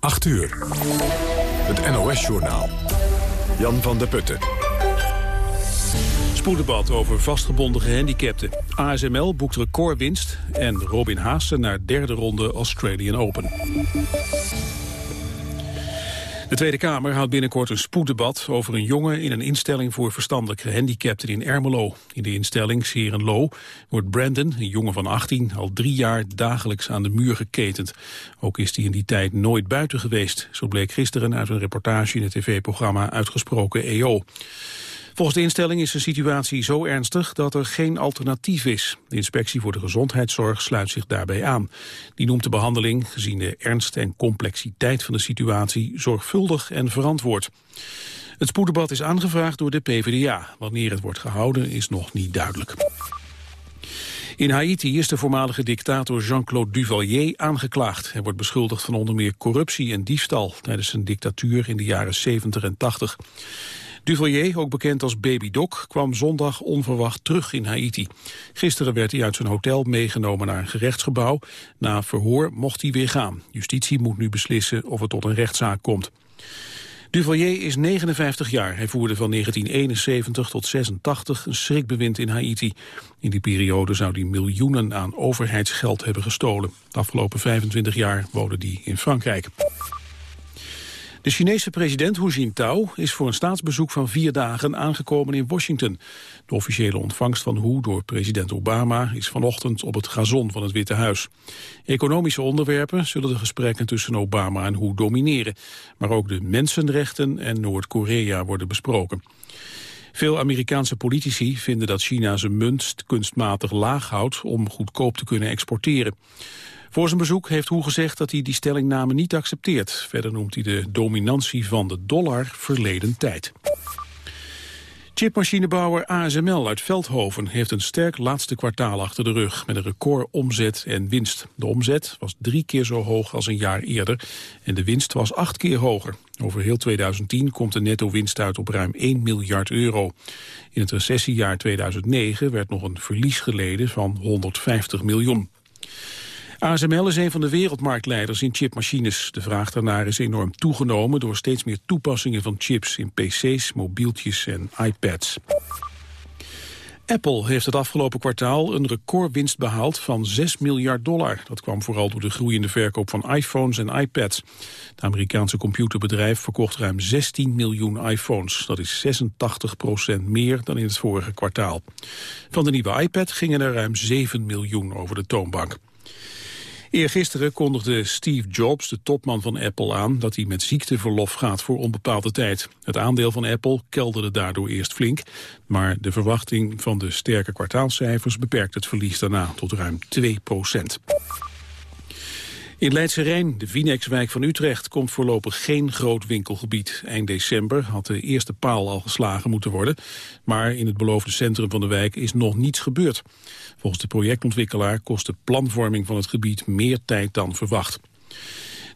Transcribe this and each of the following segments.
8 uur. Het NOS-journaal. Jan van der Putten. Spoeddebat over vastgebonden gehandicapten. ASML boekt recordwinst en Robin Haase naar derde ronde Australian Open. De Tweede Kamer houdt binnenkort een spoeddebat over een jongen in een instelling voor verstandelijk gehandicapten in Ermelo. In de instelling Serenlo wordt Brandon, een jongen van 18, al drie jaar dagelijks aan de muur geketend. Ook is hij in die tijd nooit buiten geweest. Zo bleek gisteren uit een reportage in het tv-programma Uitgesproken EO. Volgens de instelling is de situatie zo ernstig dat er geen alternatief is. De inspectie voor de gezondheidszorg sluit zich daarbij aan. Die noemt de behandeling, gezien de ernst en complexiteit van de situatie, zorgvuldig en verantwoord. Het spoeddebat is aangevraagd door de PvdA. Wanneer het wordt gehouden is nog niet duidelijk. In Haiti is de voormalige dictator Jean-Claude Duvalier aangeklaagd. Hij wordt beschuldigd van onder meer corruptie en diefstal tijdens zijn dictatuur in de jaren 70 en 80. Duvalier, ook bekend als Baby Doc, kwam zondag onverwacht terug in Haiti. Gisteren werd hij uit zijn hotel meegenomen naar een gerechtsgebouw. Na verhoor mocht hij weer gaan. Justitie moet nu beslissen of het tot een rechtszaak komt. Duvalier is 59 jaar. Hij voerde van 1971 tot 86 een schrikbewind in Haiti. In die periode zou hij miljoenen aan overheidsgeld hebben gestolen. De afgelopen 25 jaar woonde hij in Frankrijk. De Chinese president Hu Jintao is voor een staatsbezoek van vier dagen aangekomen in Washington. De officiële ontvangst van Hu door president Obama is vanochtend op het gazon van het Witte Huis. Economische onderwerpen zullen de gesprekken tussen Obama en Hu domineren. Maar ook de mensenrechten en Noord-Korea worden besproken. Veel Amerikaanse politici vinden dat China zijn munt kunstmatig laag houdt om goedkoop te kunnen exporteren. Voor zijn bezoek heeft Hoe gezegd dat hij die stellingname niet accepteert. Verder noemt hij de dominantie van de dollar verleden tijd. Chipmachinebouwer ASML uit Veldhoven heeft een sterk laatste kwartaal achter de rug met een record omzet en winst. De omzet was drie keer zo hoog als een jaar eerder en de winst was acht keer hoger. Over heel 2010 komt de netto winst uit op ruim 1 miljard euro. In het recessiejaar 2009 werd nog een verlies geleden van 150 miljoen. ASML is een van de wereldmarktleiders in chipmachines. De vraag daarnaar is enorm toegenomen door steeds meer toepassingen van chips in pc's, mobieltjes en iPads. Apple heeft het afgelopen kwartaal een recordwinst behaald van 6 miljard dollar. Dat kwam vooral door de groeiende verkoop van iPhones en iPads. Het Amerikaanse computerbedrijf verkocht ruim 16 miljoen iPhones. Dat is 86 procent meer dan in het vorige kwartaal. Van de nieuwe iPad gingen er ruim 7 miljoen over de toonbank. Eergisteren kondigde Steve Jobs, de topman van Apple, aan dat hij met ziekteverlof gaat voor onbepaalde tijd. Het aandeel van Apple kelderde daardoor eerst flink, maar de verwachting van de sterke kwartaalcijfers beperkt het verlies daarna tot ruim 2 procent. In Leidse Rijn, de Vinex-wijk van Utrecht, komt voorlopig geen groot winkelgebied. Eind december had de eerste paal al geslagen moeten worden, maar in het beloofde centrum van de wijk is nog niets gebeurd. Volgens de projectontwikkelaar kost de planvorming van het gebied meer tijd dan verwacht.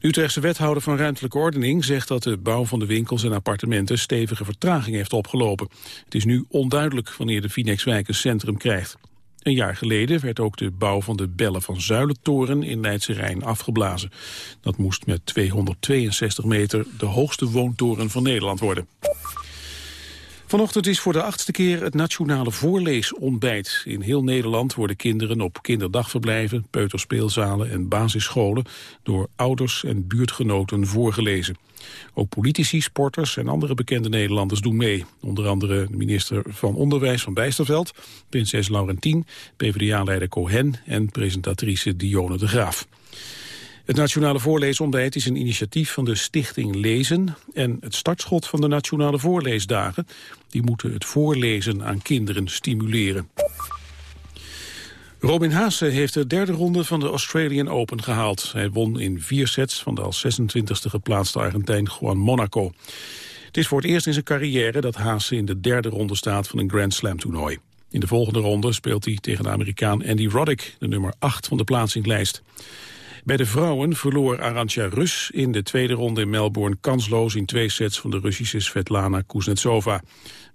De Utrechtse wethouder van ruimtelijke ordening zegt dat de bouw van de winkels en appartementen stevige vertraging heeft opgelopen. Het is nu onduidelijk wanneer de Finex-wijk een centrum krijgt. Een jaar geleden werd ook de bouw van de Bellen van Zuilentoren in Leidse Rijn afgeblazen. Dat moest met 262 meter de hoogste woontoren van Nederland worden. Vanochtend is voor de achtste keer het nationale voorleesontbijt. In heel Nederland worden kinderen op kinderdagverblijven, peuterspeelzalen en basisscholen door ouders en buurtgenoten voorgelezen. Ook politici, sporters en andere bekende Nederlanders doen mee. Onder andere de minister van Onderwijs van Bijsterveld, prinses Laurentien, PvdA-leider Cohen en presentatrice Dionne de Graaf. Het Nationale Voorleesontbijt is een initiatief van de Stichting Lezen... en het startschot van de Nationale Voorleesdagen. Die moeten het voorlezen aan kinderen stimuleren. Robin Haase heeft de derde ronde van de Australian Open gehaald. Hij won in vier sets van de als 26e geplaatste Argentijn Juan Monaco. Het is voor het eerst in zijn carrière dat Haase in de derde ronde staat van een Grand Slam toernooi. In de volgende ronde speelt hij tegen de Amerikaan Andy Roddick, de nummer 8 van de plaatsinglijst. Bij de vrouwen verloor Arantja Rus in de tweede ronde in Melbourne kansloos in twee sets van de Russische Svetlana Kuznetsova.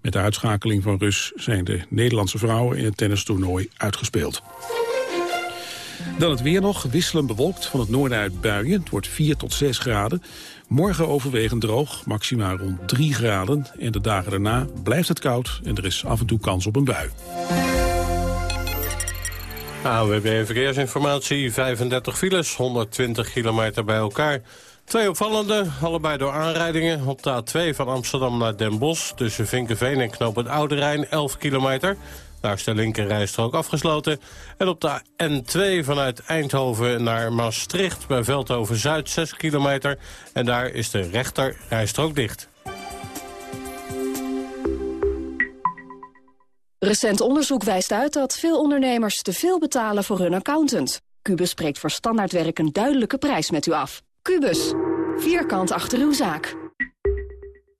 Met de uitschakeling van Rus zijn de Nederlandse vrouwen in het tennistoernooi uitgespeeld. Dan het weer nog, wisselend bewolkt van het noorden uit buien. Het wordt 4 tot 6 graden. Morgen overwegend droog, maximaal rond 3 graden. En de dagen daarna blijft het koud en er is af en toe kans op een bui. AWB Verkeersinformatie, 35 files, 120 kilometer bij elkaar. Twee opvallende, allebei door aanrijdingen. Op de A2 van Amsterdam naar Den Bosch... tussen Vinkenveen en Knoop het Oude Rijn, 11 kilometer. Daar is de linkerrijstrook afgesloten. En op de N2 vanuit Eindhoven naar Maastricht... bij Veldhoven-Zuid, 6 kilometer. En daar is de rechterrijstrook dicht. Recent onderzoek wijst uit dat veel ondernemers te veel betalen voor hun accountant. Cubus spreekt voor standaardwerk een duidelijke prijs met u af. Cubus, vierkant achter uw zaak.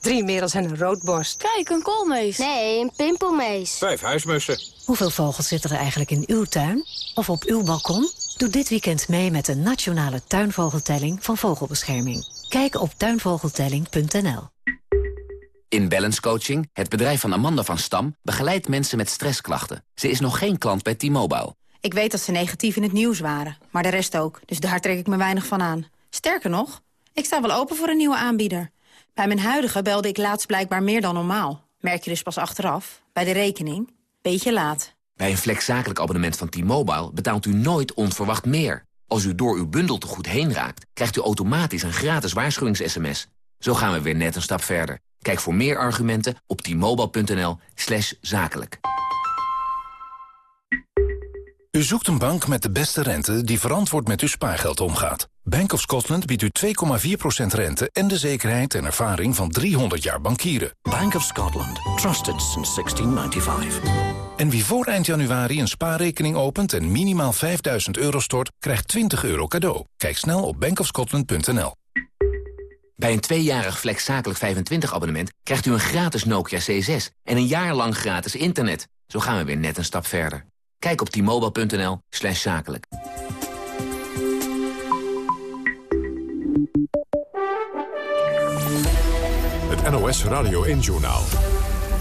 Drie merels en een roodborst. Kijk, een koolmees. Nee, een pimpelmees. Vijf huismussen. Hoeveel vogels zitten er eigenlijk in uw tuin? Of op uw balkon? Doe dit weekend mee met de nationale tuinvogeltelling van Vogelbescherming. Kijk op tuinvogeltelling.nl. In Balance Coaching, het bedrijf van Amanda van Stam... begeleidt mensen met stressklachten. Ze is nog geen klant bij T-Mobile. Ik weet dat ze negatief in het nieuws waren, maar de rest ook. Dus daar trek ik me weinig van aan. Sterker nog, ik sta wel open voor een nieuwe aanbieder. Bij mijn huidige belde ik laatst blijkbaar meer dan normaal. Merk je dus pas achteraf, bij de rekening. Beetje laat. Bij een flexzakelijk abonnement van T-Mobile betaalt u nooit onverwacht meer. Als u door uw bundel te goed heen raakt, krijgt u automatisch een gratis waarschuwings-sms. Zo gaan we weer net een stap verder. Kijk voor meer argumenten op t-mobile.nl zakelijk. U zoekt een bank met de beste rente die verantwoord met uw spaargeld omgaat. Bank of Scotland biedt u 2,4% rente en de zekerheid en ervaring van 300 jaar bankieren. Bank of Scotland. Trusted since 1695. En wie voor eind januari een spaarrekening opent en minimaal 5000 euro stort, krijgt 20 euro cadeau. Kijk snel op bankofscotland.nl. Bij een tweejarig Flex Zakelijk 25 abonnement krijgt u een gratis Nokia C6 en een jaar lang gratis internet. Zo gaan we weer net een stap verder. Kijk op t-mobile.nl slash zakelijk. Het NOS Radio 1-journaal.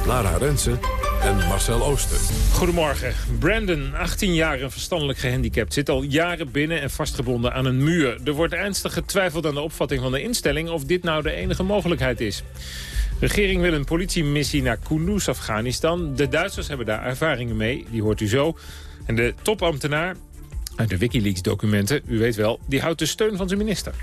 Lara Rensen en Marcel Ooster. Goedemorgen. Brandon, 18 jaar en verstandelijk gehandicapt... zit al jaren binnen en vastgebonden aan een muur. Er wordt ernstig getwijfeld aan de opvatting van de instelling... of dit nou de enige mogelijkheid is. De regering wil een politiemissie naar Kunduz, Afghanistan. De Duitsers hebben daar ervaringen mee, die hoort u zo. En de topambtenaar uit de Wikileaks-documenten, u weet wel... die houdt de steun van zijn minister.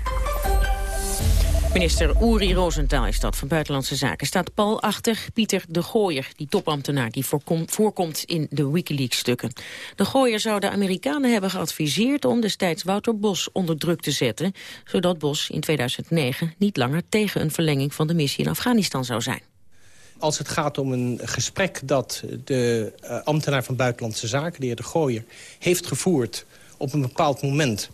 Minister Uri Rosenthal is dat van Buitenlandse Zaken. Staat Paul achter Pieter de Gooier, die topambtenaar die voorkomt in de Wikileaks-stukken. De Gooier zou de Amerikanen hebben geadviseerd om destijds Wouter Bos onder druk te zetten, zodat Bos in 2009 niet langer tegen een verlenging van de missie in Afghanistan zou zijn. Als het gaat om een gesprek dat de uh, ambtenaar van Buitenlandse Zaken, de heer de Gooier, heeft gevoerd op een bepaald moment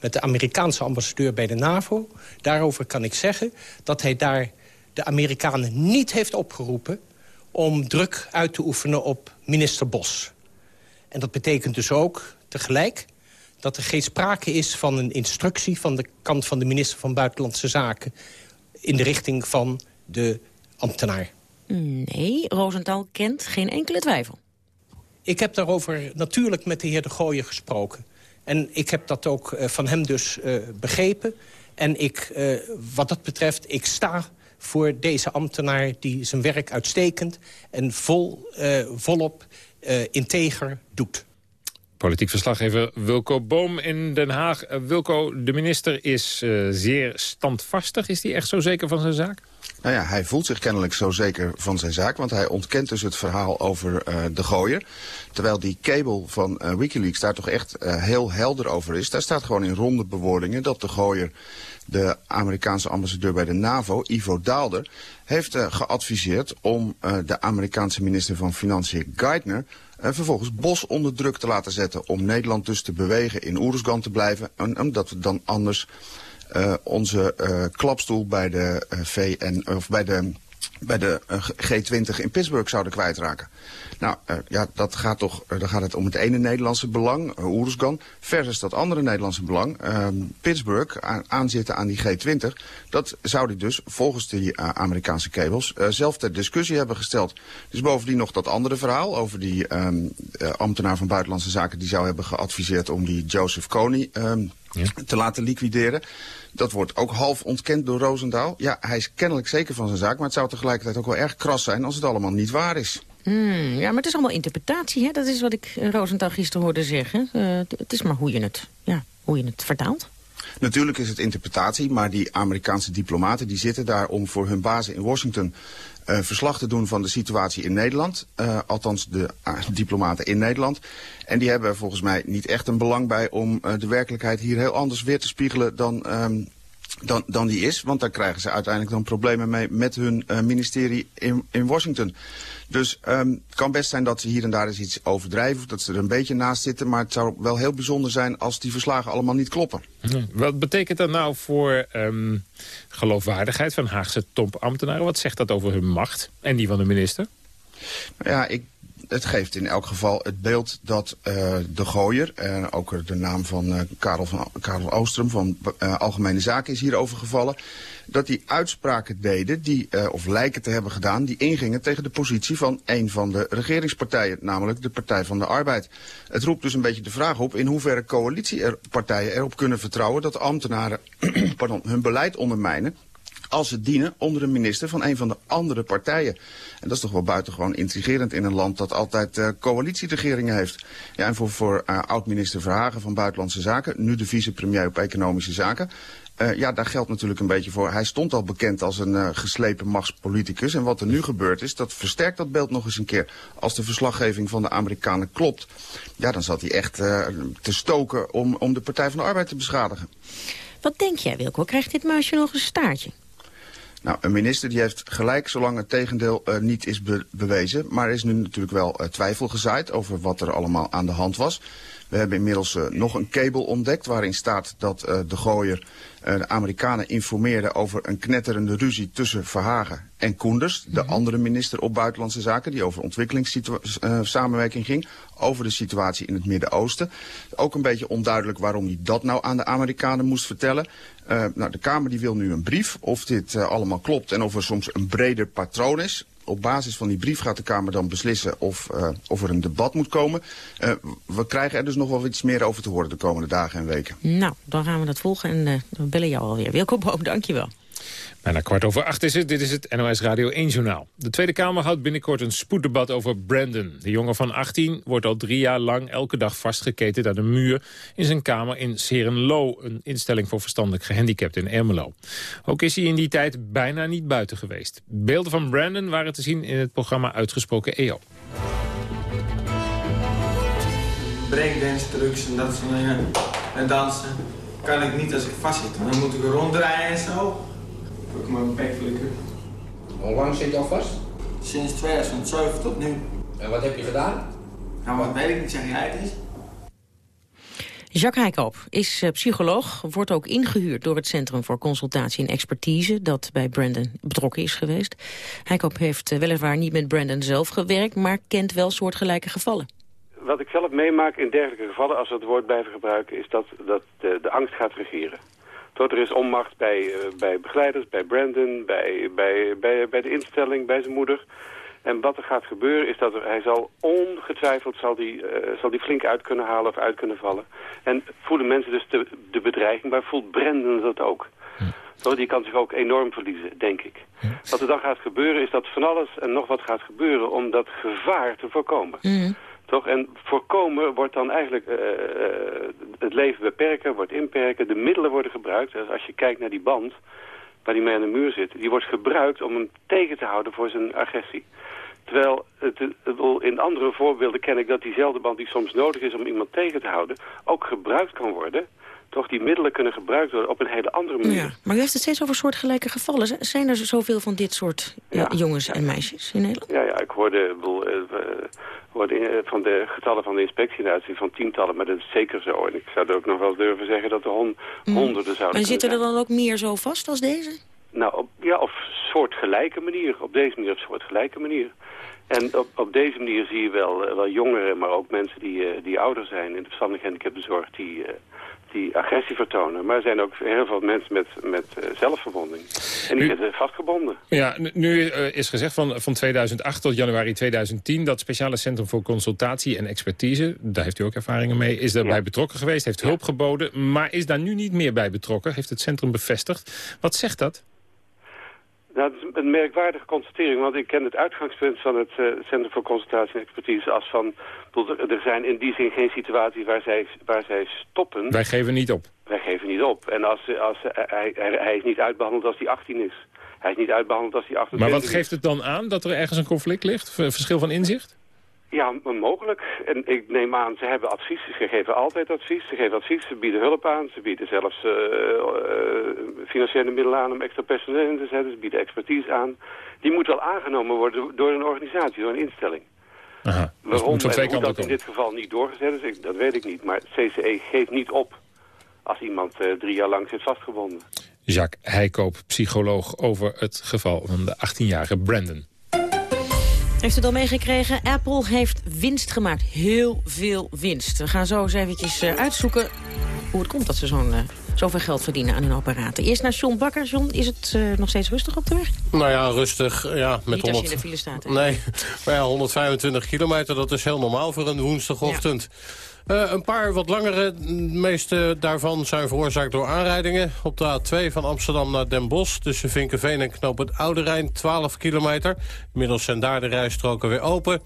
met de Amerikaanse ambassadeur bij de NAVO. Daarover kan ik zeggen dat hij daar de Amerikanen niet heeft opgeroepen... om druk uit te oefenen op minister Bos. En dat betekent dus ook tegelijk dat er geen sprake is van een instructie... van de kant van de minister van Buitenlandse Zaken... in de richting van de ambtenaar. Nee, Rosenthal kent geen enkele twijfel. Ik heb daarover natuurlijk met de heer De Gooijer gesproken. En ik heb dat ook uh, van hem dus uh, begrepen. En ik, uh, wat dat betreft, ik sta voor deze ambtenaar... die zijn werk uitstekend en vol, volop integer doet. Politiek verslaggever Wilco Boom in Den Haag. Wilco, de minister is zeer standvastig. Is hij echt zo zeker van zijn zaak? Nou ja, hij voelt zich kennelijk zo zeker van zijn zaak, want hij ontkent dus het verhaal over uh, de gooier. Terwijl die kabel van uh, Wikileaks daar toch echt uh, heel helder over is. Daar staat gewoon in ronde bewoordingen dat de gooier de Amerikaanse ambassadeur bij de NAVO, Ivo Daalder, heeft geadviseerd om de Amerikaanse minister van Financiën Geithner vervolgens Bos onder druk te laten zetten om Nederland dus te bewegen in Oeruzgan te blijven. En, omdat we dan anders onze uh, klapstoel bij de VN of bij de bij de G20 in Pittsburgh zouden kwijtraken. Nou, uh, ja, dat gaat toch, uh, dan gaat het om het ene Nederlandse belang, uh, Oeruzgan, versus dat andere Nederlandse belang, ehm, Pittsburgh, aan, aanzitten aan die G20. Dat zou hij dus volgens die Amerikaanse kabels zelf ter discussie hebben gesteld. Dus bovendien nog dat andere verhaal over die ehm, ambtenaar van Buitenlandse Zaken die zou hebben geadviseerd om die Joseph Kony ehm, ja. te laten liquideren. Dat wordt ook half ontkend door Roosendaal. Ja, hij is kennelijk zeker van zijn zaak, maar het zou tegelijkertijd ook wel erg kras zijn als het allemaal niet waar is. Mm, ja, maar het is allemaal interpretatie, hè? Dat is wat ik Roosendaal gisteren hoorde zeggen. Uh, het is maar hoe je het, ja, hoe je het vertaalt. Natuurlijk is het interpretatie, maar die Amerikaanse diplomaten die zitten daar om voor hun bazen in Washington uh, verslag te doen van de situatie in Nederland. Uh, althans de uh, diplomaten in Nederland. En die hebben volgens mij niet echt een belang bij om de werkelijkheid hier heel anders weer te spiegelen dan, um, dan, dan die is. Want daar krijgen ze uiteindelijk dan problemen mee met hun ministerie in, in Washington. Dus um, het kan best zijn dat ze hier en daar eens iets overdrijven... of dat ze er een beetje naast zitten. Maar het zou wel heel bijzonder zijn als die verslagen allemaal niet kloppen. Hm. Wat betekent dat nou voor um, geloofwaardigheid van Haagse topambtenaren? Wat zegt dat over hun macht en die van de minister? Ja, ik het geeft in elk geval het beeld dat uh, de gooier, en ook de naam van uh, Karel, van Karel Oostrom van Algemene Zaken is hierover gevallen, dat die uitspraken deden, die, of lijken te hebben gedaan, die ingingen tegen de positie van een van de regeringspartijen, namelijk de Partij van de Arbeid. Het roept dus een beetje de vraag op in hoeverre coalitiepartijen erop kunnen vertrouwen dat ambtenaren pardon, hun beleid ondermijnen als ze dienen onder een minister van een van de andere partijen. En dat is toch wel buitengewoon intrigerend in een land dat altijd uh, coalitieregeringen heeft. Ja, en voor, voor uh, oud-minister Verhagen van Buitenlandse Zaken, nu de vicepremier op Economische Zaken... Uh, ja, daar geldt natuurlijk een beetje voor. Hij stond al bekend als een geslepen machtspoliticus. En wat er nu gebeurt is, dat versterkt dat beeld nog eens een keer. Als de verslaggeving van de Amerikanen klopt, ja, dan zat hij echt te stoken om, om de Partij van de Arbeid te beschadigen. Wat denk jij, Wilco? Krijgt dit muisje nog een staartje? Nou, een minister die heeft gelijk zolang het tegendeel uh, niet is be bewezen. Maar er is nu natuurlijk wel uh, twijfel gezaaid over wat er allemaal aan de hand was. We hebben inmiddels uh, nog een kabel ontdekt waarin staat dat de gooier de Amerikanen informeerde over een knetterende ruzie tussen Verhagen en Koenders. De -hmm. andere minister op Buitenlandse Zaken die over ontwikkelingssamenwerking ging. Over de situatie in het Midden-Oosten. Ook een beetje onduidelijk waarom hij dat nou aan de Amerikanen moest vertellen. Uh, nou, de Kamer die wil nu een brief of dit uh, allemaal klopt en of er soms een breder patroon is. Op basis van die brief gaat de Kamer dan beslissen of, uh, of er een debat moet komen. we krijgen er dus nog wel iets meer over te horen de komende dagen en weken. Nou, dan gaan we dat volgen en we bellen jou alweer. Wilco Boom, dankjewel. Bijna kwart over acht is het. Dit is het NOS Radio 1 Journaal. De Tweede Kamer houdt binnenkort een spoeddebat over Brandon. De jongen van 18 wordt al drie jaar lang elke dag vastgeketend aan een muur... in zijn kamer in Serenlo, een instelling voor verstandelijk gehandicapten in Ermelo. Ook is hij in die tijd bijna niet buiten geweest. Beelden van Brandon waren te zien in het programma Uitgesproken EO. Breakdance trucs en dat soort dingen. En dansen kan ik niet als ik vast zit. Dan moet ik ronddraaien en zo. Bek flikken. Hoe lang zit je al vast? Sinds 2007 tot nu. En wat heb je gedaan? Nou, wat weet ik niet, zeg jij het is. Jacques Heikoop is uh, psycholoog, wordt ook ingehuurd door het Centrum voor Consultatie en Expertise, dat bij Brandon betrokken is geweest. Heikoop heeft uh, weliswaar niet met Brandon zelf gewerkt, maar kent wel soortgelijke gevallen. Wat ik zelf meemaak in dergelijke gevallen, als we het woord blijven gebruiken, is dat, dat de, de angst gaat regeren. Tot er is onmacht bij, uh, bij begeleiders, bij Brandon, bij, bij, bij, bij de instelling, bij zijn moeder. En wat er gaat gebeuren is dat er, hij zal ongetwijfeld zal die, uh, zal die flink uit kunnen halen of uit kunnen vallen. En voelen mensen dus de, de bedreiging, maar voelt Brandon dat ook. Hm. Die kan zich ook enorm verliezen, denk ik. Hm. Wat er dan gaat gebeuren is dat van alles en nog wat gaat gebeuren om dat gevaar te voorkomen. Hm. Toch? En voorkomen wordt dan eigenlijk uh, het leven beperken, wordt inperken. De middelen worden gebruikt. Dus als je kijkt naar die band waar die mee aan de muur zit, die wordt gebruikt om hem tegen te houden voor zijn agressie. Terwijl het, in andere voorbeelden ken ik dat diezelfde band die soms nodig is om iemand tegen te houden, ook gebruikt kan worden. Toch die middelen kunnen gebruikt worden op een hele andere manier. Ja, maar u heeft het steeds over soortgelijke gevallen. Zijn er zoveel van dit soort ja, jongens en meisjes in Nederland? Ja, ja ik hoorde, bedoel, uh, hoorde van de getallen van de inspectie van tientallen, maar dat is zeker zo. En ik zou er ook nog wel durven zeggen dat er hon mm. honderden zouden En zitten er dan ook meer zo vast als deze? Nou, op, ja, op soortgelijke manier. Op deze manier op soortgelijke manier. En op, op deze manier zie je wel, wel jongeren, maar ook mensen die, die ouder zijn in de verstandige handicapbezorg, die, die agressie vertonen. Maar er zijn ook heel veel mensen met, met uh, zelfverwonding. En die zitten vastgebonden. Ja, nu uh, is gezegd van, van 2008 tot januari 2010... dat speciale Centrum voor Consultatie en Expertise... daar heeft u ook ervaringen mee, is daarbij ja. betrokken geweest... heeft hulp geboden, maar is daar nu niet meer bij betrokken... heeft het centrum bevestigd. Wat zegt dat? Nou, dat is een merkwaardige constatering, want ik ken het uitgangspunt van het uh, Centrum voor Consultatie en Expertise als van... Er zijn in die zin geen situaties waar zij, waar zij stoppen. Wij geven niet op. Wij geven niet op. En als, als, hij, hij is niet uitbehandeld als hij 18 is. Hij is niet uitbehandeld als hij 28 is. Maar wat geeft het dan aan dat er ergens een conflict ligt? Verschil van inzicht? Ja, mogelijk. En ik neem aan, ze hebben advies. Ze geven altijd advies. Ze geven advies, ze bieden hulp aan. Ze bieden zelfs uh, uh, financiële middelen aan om extra personeel in te zetten. Ze bieden expertise aan. Die moet wel aangenomen worden door een organisatie, door een instelling. Aha. Waarom dus en hoe dat in dit geval niet doorgezet is, dat weet ik niet. Maar CCE geeft niet op als iemand uh, drie jaar lang zit vastgebonden. Jacques Heikoop, psycholoog over het geval van de 18-jarige Brandon. Heeft u het al meegekregen? Apple heeft winst gemaakt. Heel veel winst. We gaan zo eens eventjes uh, uitzoeken hoe het komt dat ze zo'n uh, zoveel geld verdienen aan hun apparaten. Eerst naar John Bakker. John, is het uh, nog steeds rustig op de weg? Nou ja, rustig. Ja, met Niet 100... als je in de file staat. Hè? Nee, maar ja, 125 kilometer, dat is heel normaal voor een woensdagochtend. Ja. Uh, een paar wat langere, de meeste daarvan zijn veroorzaakt door aanrijdingen. Op de A2 van Amsterdam naar Den Bosch tussen Vinkenveen en Knoop het Oude Rijn 12 kilometer. Inmiddels zijn daar de rijstroken weer open.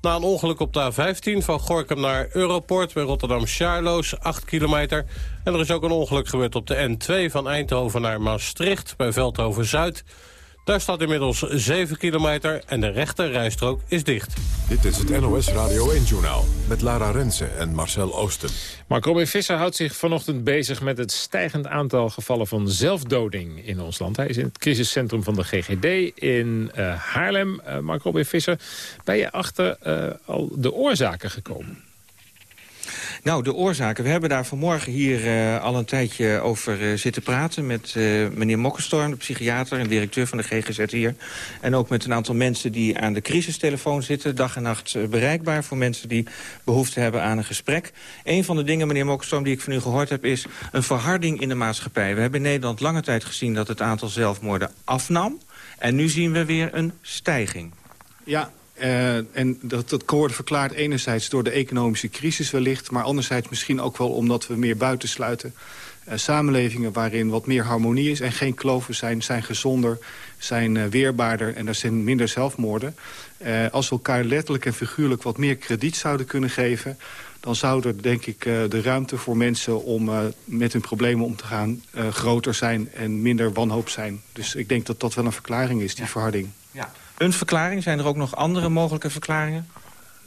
Na een ongeluk op de A15 van Gorkum naar Europort bij Rotterdam-Charloes 8 kilometer. En er is ook een ongeluk gebeurd op de N2 van Eindhoven naar Maastricht bij Veldhoven-Zuid. Daar staat inmiddels 7 kilometer en de rechter rijstrook is dicht. Dit is het NOS Radio 1-journaal met Lara Rensen en Marcel Oosten. Mark Robin Visser houdt zich vanochtend bezig met het stijgend aantal gevallen van zelfdoding in ons land. Hij is in het crisiscentrum van de GGD in uh, Haarlem. Uh, Mark Robin Visser, ben je achter uh, al de oorzaken gekomen? Nou, de oorzaken. We hebben daar vanmorgen hier uh, al een tijdje over uh, zitten praten... met uh, meneer Mokkenstorm, de psychiater en directeur van de GGZ hier. En ook met een aantal mensen die aan de crisistelefoon zitten... dag en nacht bereikbaar voor mensen die behoefte hebben aan een gesprek. Een van de dingen, meneer Mokkenstorm, die ik van u gehoord heb... is een verharding in de maatschappij. We hebben in Nederland lange tijd gezien dat het aantal zelfmoorden afnam. En nu zien we weer een stijging. Ja, Uh, en dat, dat wordt verklaard enerzijds door de economische crisis wellicht... maar anderzijds misschien ook wel omdat we meer buitensluiten. Uh, samenlevingen waarin wat meer harmonie is en geen kloven zijn... zijn gezonder, zijn uh, weerbaarder en er zijn minder zelfmoorden. als we elkaar letterlijk en figuurlijk wat meer krediet zouden kunnen geven... dan zou er, denk ik, de ruimte voor mensen om met hun problemen om te gaan... groter zijn en minder wanhoop zijn. Dus ik denk dat dat wel een verklaring is, die ja. verharding. Ja een verklaring? Zijn er ook nog andere mogelijke verklaringen?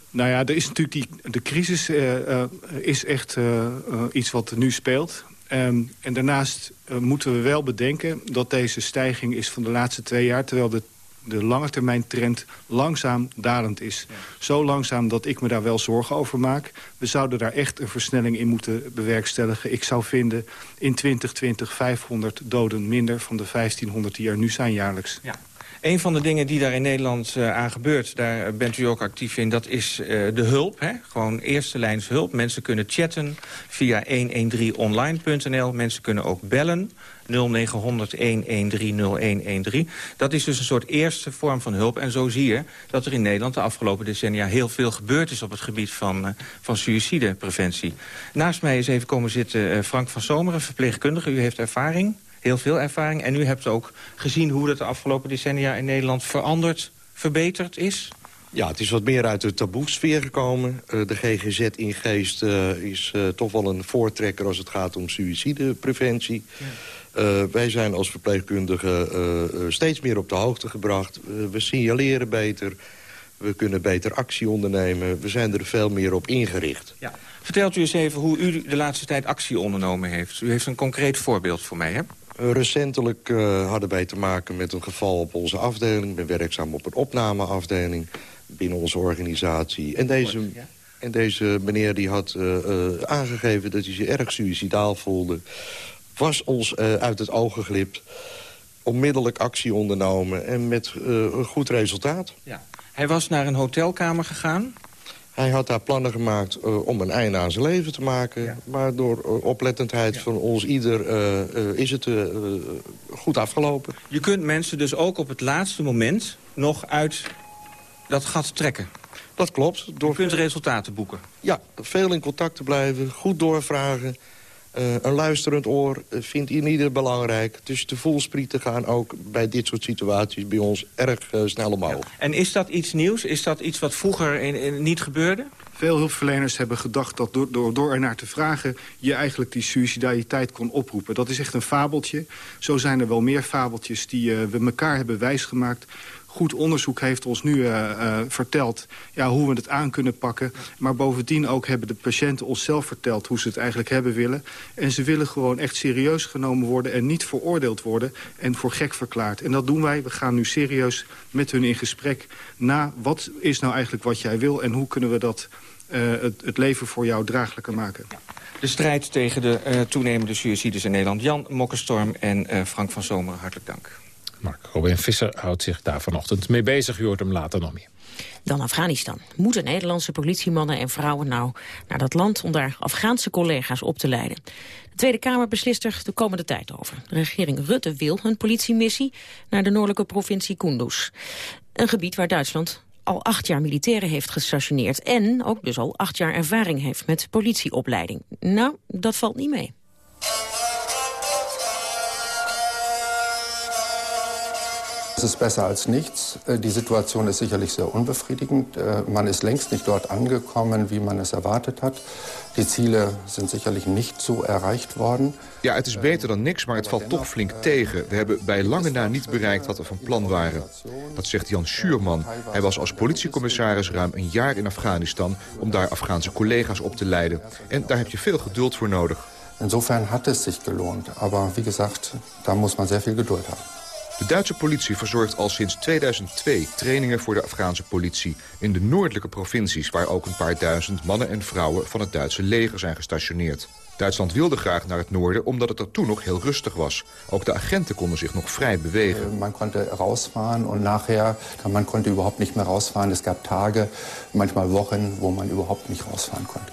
Nou ja, er is natuurlijk die, de crisis uh, uh, is echt uh, iets wat nu speelt. Um, en daarnaast moeten we wel bedenken dat deze stijging is van de laatste twee jaar... terwijl de, de lange termijn trend langzaam dalend is. Ja. Zo langzaam dat ik me daar wel zorgen over maak. We zouden daar echt een versnelling in moeten bewerkstelligen. Ik zou vinden in 2020 500 doden minder van de 1500 die er nu zijn jaarlijks. Ja. Een van de dingen die daar in Nederland uh, aan gebeurt, daar bent u ook actief in, dat is uh, de hulp. Hè? Gewoon eerste lijns hulp. Mensen kunnen chatten via 113online.nl. Mensen kunnen ook bellen. 0900 113 0113. Dat is dus een soort eerste vorm van hulp. En zo zie je dat er in Nederland de afgelopen decennia heel veel gebeurd is op het gebied van, van suïcidepreventie. Naast mij is even komen zitten Frank van Zomeren, verpleegkundige. U heeft ervaring heel veel ervaring. En u hebt ook gezien hoe dat de afgelopen decennia in Nederland veranderd, verbeterd is. Ja, het is wat meer uit de taboesfeer gekomen. Uh, de GGZ in Geest uh, is uh, toch wel een voortrekker als het gaat om suïcidepreventie. Ja. wij zijn als verpleegkundigen steeds meer op de hoogte gebracht. we signaleren beter, we kunnen beter actie ondernemen. We zijn er veel meer op ingericht. Ja. Vertelt u eens even hoe u de laatste tijd actie ondernomen heeft. U heeft een concreet voorbeeld voor mij, hè? Recentelijk uh, hadden wij te maken met een geval op onze afdeling. Ik ben werkzaam op een opnameafdeling binnen onze organisatie. En deze, en deze meneer die had uh, uh, aangegeven dat hij zich erg suicidaal voelde. Was ons uit het oog geglipt. Onmiddellijk actie ondernomen en met een goed resultaat. Ja. Hij was naar een hotelkamer gegaan. Hij had daar plannen gemaakt uh, om een einde aan zijn leven te maken. Ja. Maar door uh, oplettendheid ja. van ons ieder uh, is het goed afgelopen. Je kunt mensen dus ook op het laatste moment nog uit dat gat trekken. Dat klopt. Door... Je kunt resultaten boeken. Ja, veel in contact te blijven, goed doorvragen. Uh, een luisterend oor uh, vindt ieder belangrijk. Dus de voelsprieten gaan ook bij dit soort situaties bij ons erg uh, snel omhoog. Ja. En is dat iets nieuws? Is dat iets wat vroeger in, in niet gebeurde? Veel hulpverleners hebben gedacht dat door, door, door er naar te vragen... je eigenlijk die suicidaliteit kon oproepen. Dat is echt een fabeltje. Zo zijn er wel meer fabeltjes die we elkaar hebben wijsgemaakt goed onderzoek heeft ons nu uh, uh, verteld ja, hoe we het aan kunnen pakken. Maar bovendien ook hebben de patiënten ons zelf verteld hoe ze het eigenlijk hebben willen. En ze willen gewoon echt serieus genomen worden en niet veroordeeld worden en voor gek verklaard. En dat doen wij. We gaan nu serieus met hun in gesprek na wat is nou eigenlijk wat jij wil en hoe kunnen we dat uh, het, leven voor jou draaglijker maken. De strijd tegen de toenemende suicides in Nederland. Jan Mokkenstorm en Frank van Zomer, hartelijk dank. Mark Robin Visser houdt zich daar vanochtend mee bezig. Je hoort hem later nog meer. Dan Afghanistan. Moeten Nederlandse politiemannen en vrouwen nou naar dat land... om daar Afghaanse collega's op te leiden? De Tweede Kamer beslist er de komende tijd over. De regering Rutte wil een politiemissie naar de noordelijke provincie Kunduz. Een gebied waar Duitsland al acht jaar militairen heeft gestationeerd... en ook dus al acht jaar ervaring heeft met politieopleiding. Nou, dat valt niet mee. Es ist besser als nichts. Die Situation ist sicherlich sehr unbefriedigend. Man ist längst nicht dort angekommen, wie man es erwartet hat. Die Ziele sind sicherlich nicht so erreicht worden. Ja, het is beter dan niks, maar het valt toch flink tegen. We hebben bij lange na niet bereikt wat we van plan waren. Dat zegt Jan Schuurman. Hij was als politiecommissaris ruim een jaar in Afghanistan... om daar Afghaanse collega's op te leiden. En daar heb je veel geduld voor nodig. Insofern hat es sich gelohnt. Aber wie gesagt, da muss man sehr viel Geduld haben. De Duitse politie verzorgt al sinds 2002 trainingen voor de Afghaanse politie... in de noordelijke provincies waar ook een paar duizend mannen en vrouwen... van het Duitse leger zijn gestationeerd. Duitsland wilde graag naar het noorden omdat het er toen nog heel rustig was. Ook de agenten konden zich nog vrij bewegen. Man konnte rausfahren en nachher, man konnte überhaupt nicht mehr rausfahren. Es gab Tage, manchmal Wochen, wo man überhaupt nicht rausfahren konnte.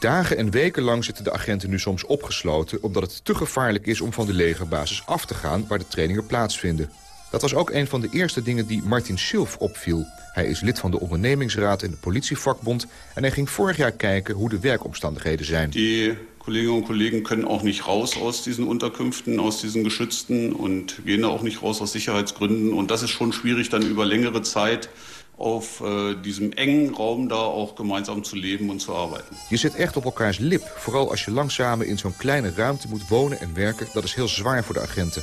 Dagen en weken lang zitten de agenten nu soms opgesloten... omdat het te gevaarlijk is om van de legerbasis af te gaan... waar de trainingen plaatsvinden. Dat was ook een van de eerste dingen die Martin Schilf opviel. Hij is lid van de ondernemingsraad en de politievakbond... en hij ging vorig jaar kijken hoe de werkomstandigheden zijn. Die Kolleginnen und Kollegen können auch nicht raus aus diesen Unterkünften, aus diesen Geschützten... und gehen da auch nicht raus aus Sicherheitsgründen. Und das ist schon schwierig, dann über längere Zeit auf äh, diesem engen Raum da auch gemeinsam zu leben und zu arbeiten. Je zit echt op elkaars lip, vooral als je lang samen in zo'n kleine ruimte moet wonen en werken. Dat is heel zwaar voor de agenten.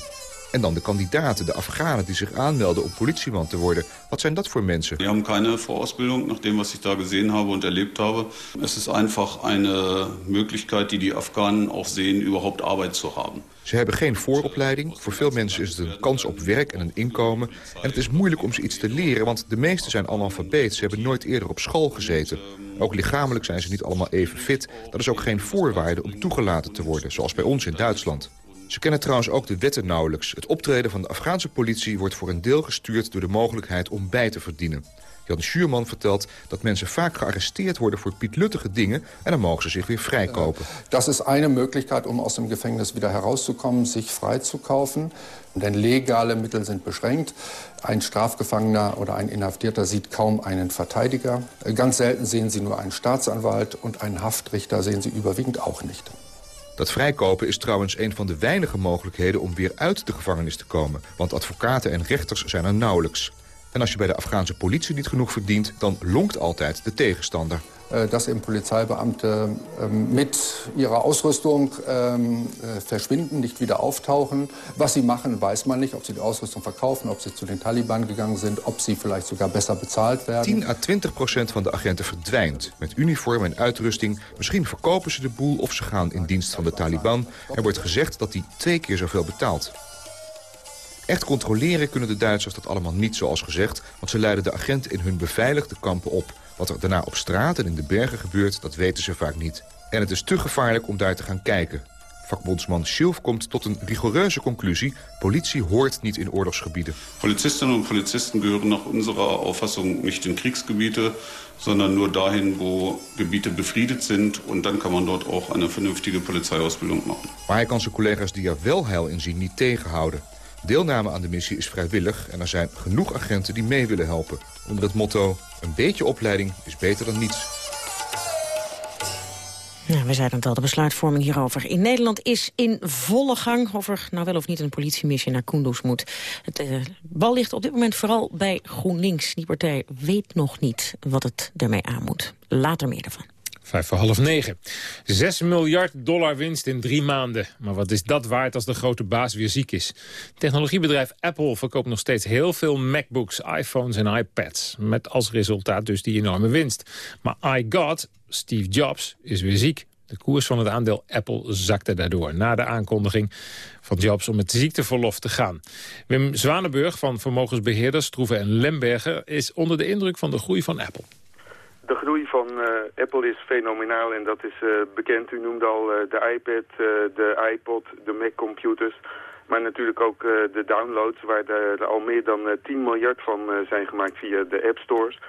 En dan de kandidaten, de Afghanen die zich aanmelden om politieman te worden. Wat zijn dat voor mensen? Die hebben keine Vorausbildung, nach dem was ich da gesehen habe und erlebt habe. Es ist einfach eine Möglichkeit, die die Afghanen auch sehen, überhaupt Arbeit zu haben. Ze hebben geen vooropleiding. Voor veel mensen is het een kans op werk en een inkomen. En het is moeilijk om ze iets te leren, want de meesten zijn analfabeet. Ze hebben nooit eerder op school gezeten. Ook lichamelijk zijn ze niet allemaal even fit. Dat is ook geen voorwaarde om toegelaten te worden, zoals bij ons in Duitsland. Ze kennen trouwens ook de wetten nauwelijks. Het optreden van de Afghaanse politie wordt voor een deel gestuurd... door de mogelijkheid om bij te verdienen. Jan Schuurman vertelt dat mensen vaak gearresteerd worden voor pietluttige dingen... en dan mogen ze zich weer vrijkopen. Dat is een mogelijkheid om aus dem Gefängnis wieder herauszukommen, zich vrij te kaufen. Denn legale Mittel sind beschränkt. Ein Strafgefangener oder ein Inhaftierter sieht kaum einen Verteidiger. Ganz selten sehen sie nur einen Staatsanwalt und einen Haftrichter sehen sie überwiegend auch nicht. Dat vrijkopen is trouwens een van de weinige mogelijkheden om weer uit de gevangenis te komen. Want advocaten en rechters zijn er nauwelijks. En als je bij de Afghaanse politie niet genoeg verdient... dan lonkt altijd de tegenstander. Äh, dass eben Polizeibeamte ähm, mit ihrer Ausrüstung ähm, äh, verschwinden, nicht wieder auftauchen. Was sie machen, weiß man nicht. Ob sie die Ausrüstung verkaufen, ob sie zu den Taliban gegangen sind, ob sie vielleicht sogar besser bezahlt werden. 10 à 20 procent van de agenten verdwijnt. Met uniform en uitrusting. Misschien verkopen ze de boel of ze gaan in dienst van de Taliban. Er wordt gezegd dat die twee keer zoveel betaalt. Echt controleren kunnen de Duitsers dat allemaal niet zoals gezegd... want ze leiden de agenten in hun beveiligde kampen op. Wat er daarna op straat en in de bergen gebeurt, dat weten ze vaak niet. En het is te gevaarlijk om daar te gaan kijken. Vakbondsman Schilf komt tot een rigoureuze conclusie. Politie hoort niet in oorlogsgebieden. Polizistinnen und Polizisten gehören nach unserer Auffassung nicht in Kriegsgebiete, sondern nur dahin, wo Gebiete befriedet sind. Und dann kann man dort auch eine vernünftige Polizeiausbildung machen. Maar hij kan zijn collega's die er wel heil in zien niet tegenhouden. Deelname aan de missie is vrijwillig en er zijn genoeg agenten die mee willen helpen. Onder het motto, een beetje opleiding is beter dan niets. Ja, we zeiden het al, de besluitvorming hierover. In Nederland is in volle gang of er nou wel of niet een politiemissie naar Kunduz moet. Het uh, bal ligt op dit moment vooral bij GroenLinks. Die partij weet nog niet wat het ermee aan moet. Later meer ervan. Vijf voor half negen. Zes miljard dollar winst in drie maanden. Maar wat is dat waard als de grote baas weer ziek is? Technologiebedrijf Apple verkoopt nog steeds heel veel MacBooks, iPhones en iPads. Met als resultaat dus die enorme winst. Maar iGod, Steve Jobs, is weer ziek. De koers van het aandeel Apple zakte daardoor... na de aankondiging van Jobs om met ziekteverlof te gaan. Wim Zwanenburg van vermogensbeheerders Stroeven en Lembergen... is onder de indruk van de groei van Apple. De groei van uh, Apple is fenomenaal en dat is uh, bekend. U noemde al uh, de iPad, de iPod, de Mac-computers. Maar natuurlijk ook de downloads, waar er al meer dan 10 miljard van zijn gemaakt via de App Stores.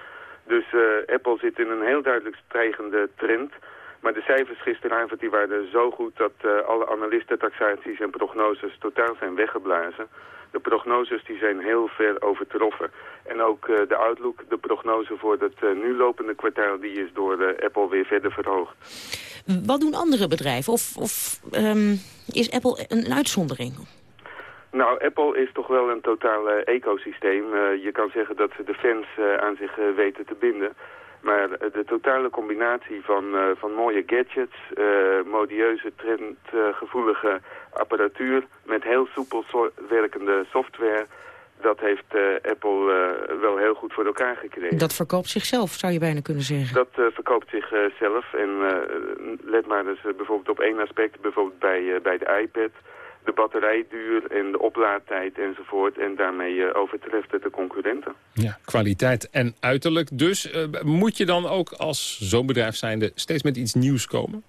Dus Apple zit in een heel duidelijk stijgende trend. Maar de cijfers gisteravond die waren zo goed dat alle analisten, taxaties en prognoses totaal zijn weggeblazen. De prognoses die zijn heel ver overtroffen. En ook uh, de outlook, de prognose voor het uh, nu lopende kwartaal... die is door uh, Apple weer verder verhoogd. Wat doen andere bedrijven? Of, of um, is Apple een, uitzondering? Nou, Apple is toch wel een totaal ecosysteem. je kan zeggen dat ze de fans aan zich weten te binden... Maar de totale combinatie van, uh, van mooie gadgets, uh, modieuze, trendgevoelige apparatuur met heel soepel so werkende software, dat heeft uh, Apple wel heel goed voor elkaar gekregen. Dat verkoopt zichzelf, zou je bijna kunnen zeggen. Dat verkoopt zichzelf en let maar eens bijvoorbeeld op één aspect, bijvoorbeeld bij, bij de iPad de batterijduur en de oplaadtijd enzovoort. En daarmee uh, overtreft het de concurrenten. Ja, kwaliteit en uiterlijk. Dus uh, moet je dan ook als zo'n bedrijf zijnde steeds met iets nieuws komen?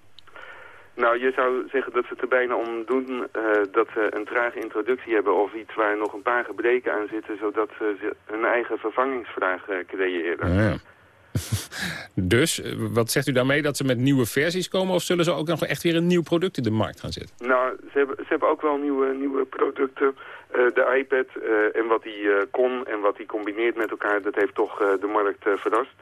Nou, je zou zeggen dat ze het er bijna om doen uh, dat ze een trage introductie hebben... of iets waar nog een paar gebreken aan zitten... zodat ze hun eigen vervangingsvraag creëren. Ja, ja. dus, wat zegt u daarmee? Dat ze met nieuwe versies komen? Of zullen ze ook nog echt weer een nieuw product in de markt gaan zetten? Nou, ze hebben, ze hebben ook wel nieuwe, nieuwe producten. Uh, de iPad en wat die kon en wat die combineert met elkaar... dat heeft toch de markt verrast.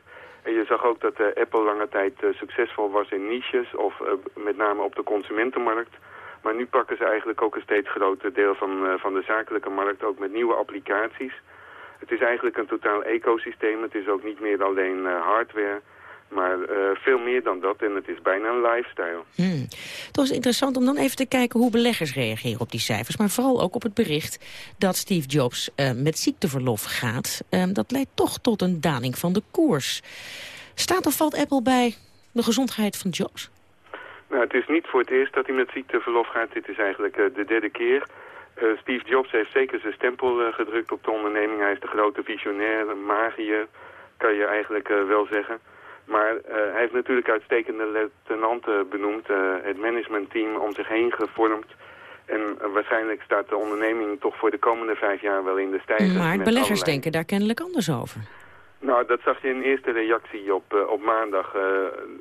En je zag ook dat Apple lange tijd succesvol was in niches... of met name op de consumentenmarkt... Maar nu pakken ze eigenlijk ook een steeds groter deel van, van de zakelijke markt... ook met nieuwe applicaties... Het is eigenlijk een totaal ecosysteem. Het is ook niet meer alleen hardware, maar uh, veel meer dan dat. En het is bijna een lifestyle. Hmm. Het was interessant om dan even te kijken hoe beleggers reageren op die cijfers. Maar vooral ook op het bericht dat Steve Jobs uh, met ziekteverlof gaat. dat leidt toch tot een daling van de koers. Staat of valt Apple bij de gezondheid van Jobs? Nou, het is niet voor het eerst dat hij met ziekteverlof gaat. Dit is eigenlijk de derde keer. Steve Jobs heeft zeker zijn stempel gedrukt op de onderneming. Hij is de grote visionair, magier, kan je eigenlijk wel zeggen. Maar hij heeft natuurlijk uitstekende luitenanten benoemd, het managementteam om zich heen gevormd. En waarschijnlijk staat de onderneming toch voor de komende vijf jaar wel in de stijgers. Maar beleggers allerlei... denken daar kennelijk anders over. Nou, dat zag je in eerste reactie op, op maandag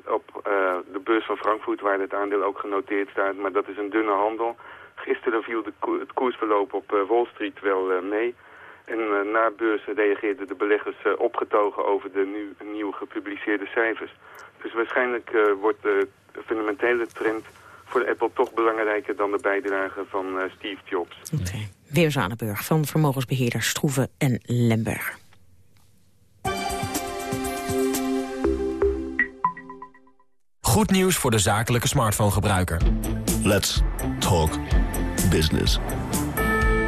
op de beurs van Frankfurt, waar het aandeel ook genoteerd staat. Maar dat is een dunne handel. Gisteren viel de ko het koersverloop op Wall Street wel mee. En eh, na beurs reageerden de beleggers eh, opgetogen over de nu, nieuw gepubliceerde cijfers. Dus waarschijnlijk eh, wordt de fundamentele trend voor Apple toch belangrijker dan de bijdrage van Steve Jobs. Okay. Weer Zanenburg van Vermogensbeheerder Stroeven en Lemberg. Goed nieuws voor de zakelijke smartphone gebruiker. Let's talk business.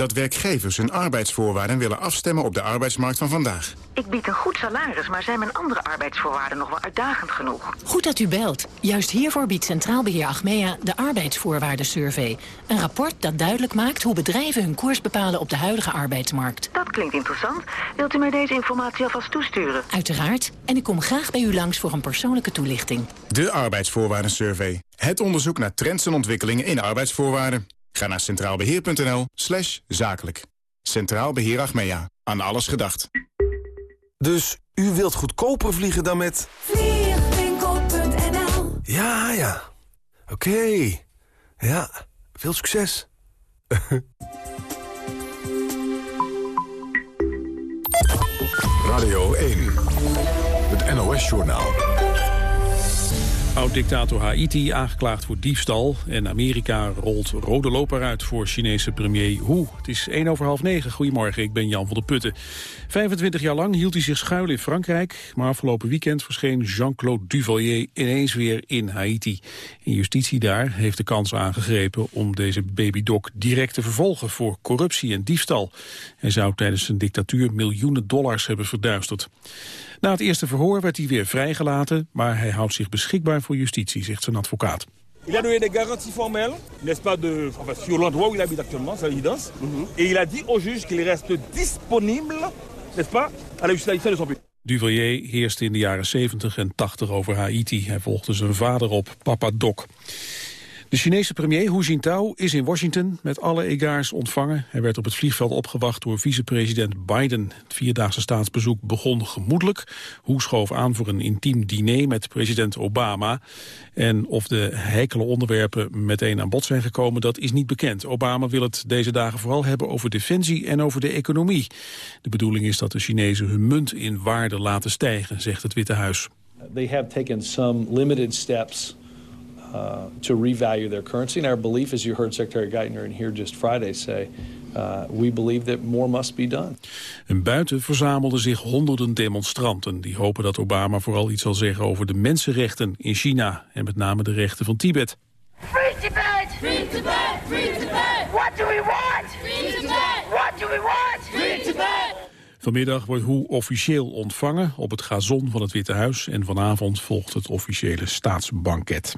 dat werkgevers hun arbeidsvoorwaarden willen afstemmen op de arbeidsmarkt van vandaag. Ik bied een goed salaris, maar zijn mijn andere arbeidsvoorwaarden nog wel uitdagend genoeg? Goed dat u belt. Juist hiervoor biedt Centraal Beheer Achmea de arbeidsvoorwaarden-survey. Een rapport dat duidelijk maakt hoe bedrijven hun koers bepalen op de huidige arbeidsmarkt. Dat klinkt interessant. Wilt u mij deze informatie alvast toesturen? Uiteraard. En ik kom graag bij u langs voor een persoonlijke toelichting. De arbeidsvoorwaarden-survey. Het onderzoek naar trends en ontwikkelingen in arbeidsvoorwaarden. Ga naar centraalbeheer.nl slash zakelijk. Centraal Beheer Achmea. Aan alles gedacht. Dus u wilt goedkoper vliegen dan met... Vliegwinkel.nl Ja, ja. Oké. Ja, veel succes. Radio 1. Het NOS-journaal. Oud-dictator Haiti aangeklaagd voor diefstal. En Amerika rolt rode loper uit voor Chinese premier Hu. Het is 1 over half 9. Goedemorgen, ik ben Jan van der Putten. 25 jaar lang hield hij zich schuil in Frankrijk. Maar afgelopen weekend verscheen Jean-Claude Duvalier ineens weer in Haiti. In justitie daar heeft de kans aangegrepen om deze babydoc direct te vervolgen voor corruptie en diefstal. Hij zou tijdens zijn dictatuur miljoenen dollars hebben verduisterd. Na het eerste verhoor werd hij weer vrijgelaten, maar hij houdt zich beschikbaar voor justitie, zegt zijn advocaat. Il a donné des garanties formelles, n'est-ce pas, de, enfin, sur l'endroit où il habite actuellement, sa résidence. Et il a dit au juge qu'il reste disponible, n'est-ce pas, à la justice de. Duvalier heerste in de jaren 70 en 80 over Haiti. Hij volgde zijn vader op, Papa Doc. De Chinese premier Hu Jintao is in Washington met alle egaars ontvangen. Hij werd op het vliegveld opgewacht door vicepresident Biden. Het vierdaagse staatsbezoek begon gemoedelijk. Hu schoof aan voor een intiem diner met president Obama. En of de heikele onderwerpen meteen aan bod zijn gekomen, dat is niet bekend. Obama wil het deze dagen vooral hebben over defensie en over de economie. De bedoeling is dat de Chinezen hun munt in waarde laten stijgen, zegt het Witte Huis. They have taken some limited steps uh, to revalue their currency. And our belief, as you heard Secretary Geithner in here just Friday say, uh, we believe that more must be done. En buiten verzamelden zich honderden demonstranten... die hopen dat Obama vooral iets zal zeggen over de mensenrechten in China... en met name de rechten van Tibet. Free Tibet! Free Tibet! Free Tibet! What do we want? Free Tibet! What do we want? Vanmiddag wordt Hu officieel ontvangen op het gazon van het Witte Huis... en vanavond volgt het officiële staatsbanket.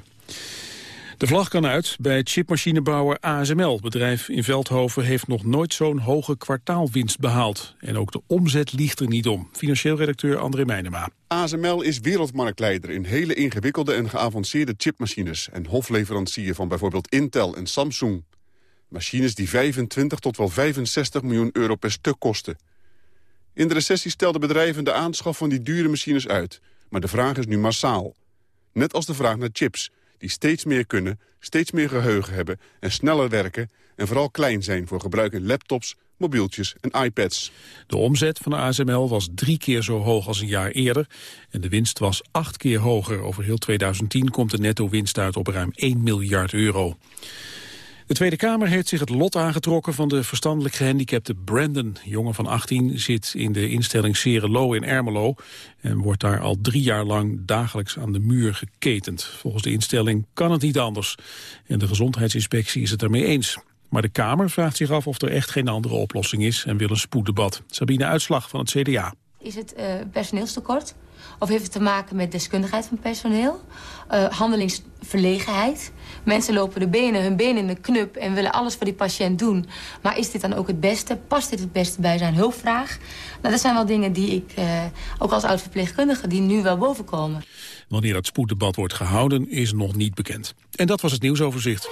De vlag kan uit bij chipmachinebouwer ASML. Het bedrijf in Veldhoven heeft nog nooit zo'n hoge kwartaalwinst behaald. En ook de omzet liegt er niet om. Financieel redacteur André Meijnema. ASML is wereldmarktleider in hele ingewikkelde en geavanceerde chipmachines... en hofleverancier van bijvoorbeeld Intel en Samsung. Machines die 25 tot wel 65 miljoen euro per stuk kosten. In de recessie stelden bedrijven de aanschaf van die dure machines uit. Maar de vraag is nu massaal. Net als de vraag naar chips, die steeds meer kunnen, steeds meer geheugen hebben en sneller werken en vooral klein zijn voor gebruik in laptops, mobieltjes en iPads. De omzet van de ASML was drie keer zo hoog als een jaar eerder en de winst was acht keer hoger. Over heel 2010 komt de netto winst uit op ruim 1 miljard euro. De Tweede Kamer heeft zich het lot aangetrokken van de verstandelijk gehandicapte Brandon. Jongen van 18 zit in de instelling Serelo in Ermelo... en wordt daar al drie jaar lang dagelijks aan de muur geketend. Volgens de instelling kan het niet anders. En de gezondheidsinspectie is het daarmee eens. Maar de Kamer vraagt zich af of er echt geen andere oplossing is... en wil een spoeddebat. Sabine Uitslag van het CDA. Is het uh, personeelstekort? Of heeft het te maken met deskundigheid van personeel? Uh, handelingsverlegenheid? Mensen lopen de benen, hun benen in de knup en willen alles voor die patiënt doen. Maar is dit dan ook het beste? Past dit het beste bij zijn hulpvraag? Nou, dat zijn wel dingen die ik, uh, ook als oud-verpleegkundige, die nu wel bovenkomen. Wanneer dat spoeddebat wordt gehouden, is nog niet bekend. En dat was het nieuwsoverzicht.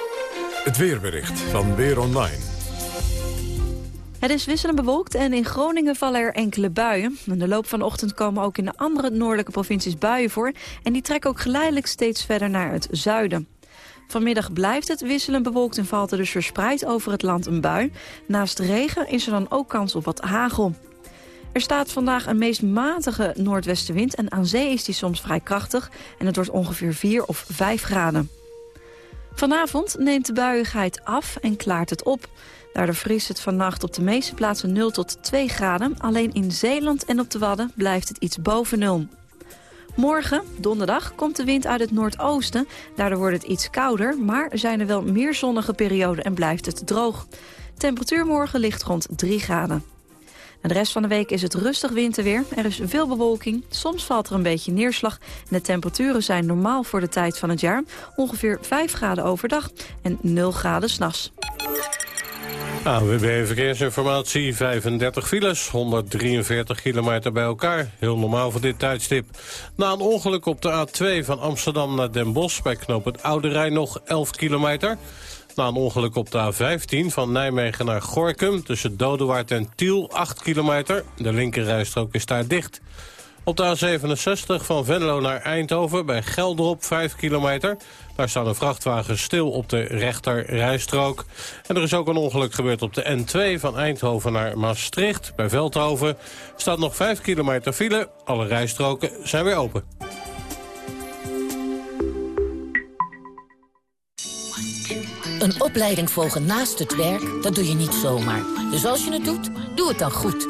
Het weerbericht van Weer Online. Het is wisselend bewolkt en in Groningen vallen er enkele buien. In de loop van ochtend komen ook in de andere noordelijke provincies buien voor. En die trekken ook geleidelijk steeds verder naar het zuiden. Vanmiddag blijft het wisselend bewolkt en valt er dus verspreid over het land een bui. Naast regen is er dan ook kans op wat hagel. Er staat vandaag een meest matige noordwestenwind en aan zee is die soms vrij krachtig. En het wordt ongeveer 4 of 5 graden. Vanavond neemt de buiigheid af en klaart het op. Daardoor vriest het vannacht op de meeste plaatsen 0 tot 2 graden. Alleen in Zeeland en op de Wadden blijft het iets boven 0. Morgen, donderdag, komt de wind uit het noordoosten. Daardoor wordt het iets kouder, maar zijn er wel meer zonnige perioden en blijft het droog. Temperatuur morgen ligt rond 3 graden. En de rest van de week is het rustig winterweer. Er is veel bewolking, soms valt er een beetje neerslag... en de temperaturen zijn normaal voor de tijd van het jaar. Ongeveer 5 graden overdag en 0 graden s'nachts. AWB Verkeersinformatie, 35 files, 143 kilometer bij elkaar. Heel normaal voor dit tijdstip. Na een ongeluk op de A2 van Amsterdam naar Den Bosch... bij knoop het Oude Rijn nog 11 kilometer. Na een ongeluk op de A15 van Nijmegen naar Gorkum... tussen Dodewaard en Tiel, 8 kilometer. De linkerrijstrook is daar dicht. Op de A67 van Venlo naar Eindhoven bij Gelderop 5 kilometer. Daar staan een vrachtwagen stil op de rechter rijstrook. En er is ook een ongeluk gebeurd op de N2 van Eindhoven naar Maastricht. Bij Veldhoven staat nog 5 kilometer file. Alle rijstroken zijn weer open. Een opleiding volgen naast het werk, dat doe je niet zomaar. Dus als je het doet, doe het dan goed.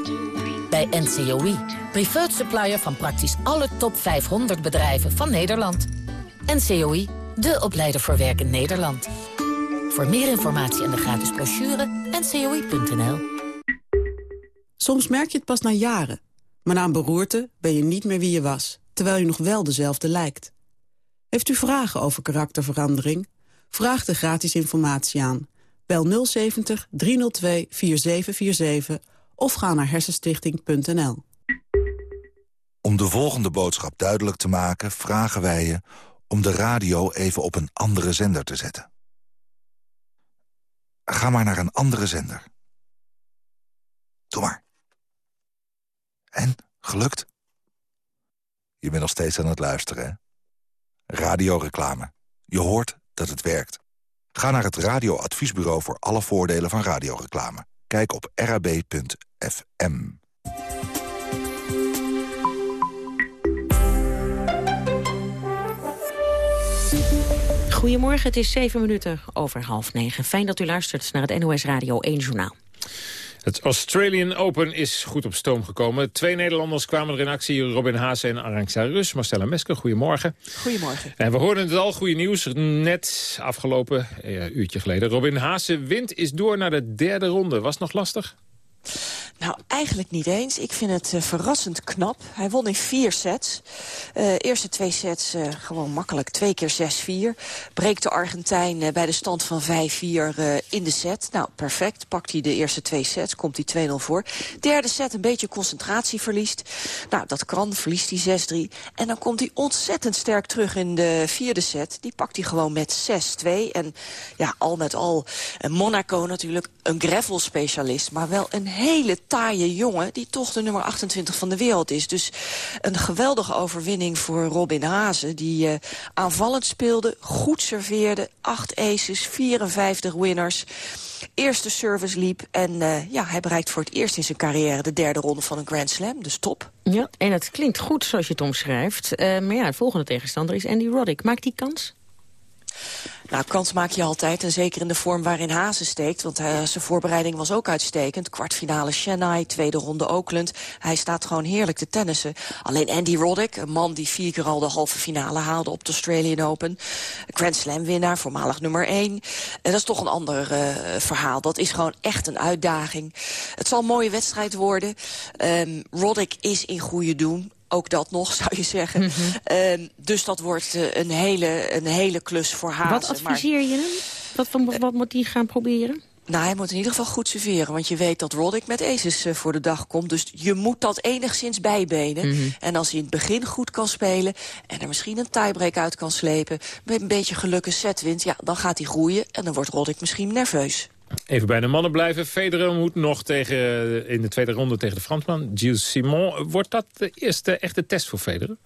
Bij NCOI, preferred supplier van praktisch alle top 500 bedrijven van Nederland. NCOI, de opleider voor werk in Nederland. Voor meer informatie en de gratis brochure, ncoi.nl. Soms merk je het pas na jaren. Maar na een beroerte ben je niet meer wie je was, terwijl je nog wel dezelfde lijkt. Heeft u vragen over karakterverandering? Vraag de gratis informatie aan. Bel 070 302 4747 of ga naar hersenstichting.nl. Om de volgende boodschap duidelijk te maken... vragen wij je om de radio even op een andere zender te zetten. Ga maar naar een andere zender. Doe maar. En, gelukt? Je bent nog steeds aan het luisteren, hè? Radioreclame. Je hoort dat het werkt. Ga naar het radioadviesbureau voor alle voordelen van radioreclame. Kijk op rab.fm. Goedemorgen, het is zeven minuten over half negen. Fijn dat u luistert naar het NOS Radio 1 Journaal. Het Australian Open is goed op stoom gekomen. Twee Nederlanders kwamen er in actie. Robin Haase en Arantxa Rus. Marcella Mesker, goedemorgen. Goedemorgen. En we hoorden het al, goede nieuws. Net afgelopen, eh, uurtje geleden. Robin Haase wint, is door naar de derde ronde. Was het nog lastig? Nou, eigenlijk niet eens. Ik vind het uh, verrassend knap. Hij won in vier sets. Uh, eerste twee sets uh, gewoon makkelijk. Twee keer 6-4. Breekt de Argentijn bij de stand van 5-4 in de set. Nou, perfect. Pakt hij de eerste twee sets. Komt hij 2-0 voor. Derde set een beetje concentratie verliest. Nou, dat kan. Verliest hij 6-3. En dan komt hij ontzettend sterk terug in de vierde set. Die pakt hij gewoon met 6-2. En ja, al met al Monaco natuurlijk een gravel specialist. Maar wel een hele taaie jongen... die toch de nummer 28 van de wereld is. Dus een geweldige overwinning voor Robin Hazen... die uh, aanvallend speelde, goed serveerde, 8 aces, 54 winners... Eerste service liep en uh, ja, hij bereikt voor het eerst in zijn carrière... de derde ronde van een Grand Slam, dus top. Ja, en het klinkt goed zoals je het omschrijft. Uh, maar ja, de volgende tegenstander is Andy Roddick. Maakt die kans? Nou, kans maak je altijd. En zeker in de vorm waarin Hazen steekt. Want uh, zijn voorbereiding was ook uitstekend. Kwartfinale Chennai, tweede ronde Oakland. Hij staat gewoon heerlijk te tennissen. Alleen Andy Roddick, een man die vier keer al de halve finale haalde op de Australian Open. Grand Slam winnaar, voormalig nummer één. En dat is toch een ander uh, verhaal. Dat is gewoon echt een uitdaging. Het zal een mooie wedstrijd worden. Um, Roddick is in goede doen ook dat nog, zou je zeggen. Ehm, dus dat wordt eh, een, hele, een hele klus voor Hazen. Wat adviseer je hem? Wat, wat, wat moet hij gaan proberen? Nou, hij moet in ieder geval goed serveren. Want je weet dat Roddick met aces uh, voor de dag komt. Dus je moet dat enigszins bijbenen. Mhm. En als hij in het begin goed kan spelen... en er misschien een tiebreak uit kan slepen... met een beetje geluk een set wint... ja, dan gaat hij groeien en dan wordt Roddick misschien nerveus. Even bij de mannen blijven. Federer moet nog tegen, in de tweede ronde tegen de Fransman, Gilles Simon. Wordt dat de eerste echte test voor Federer?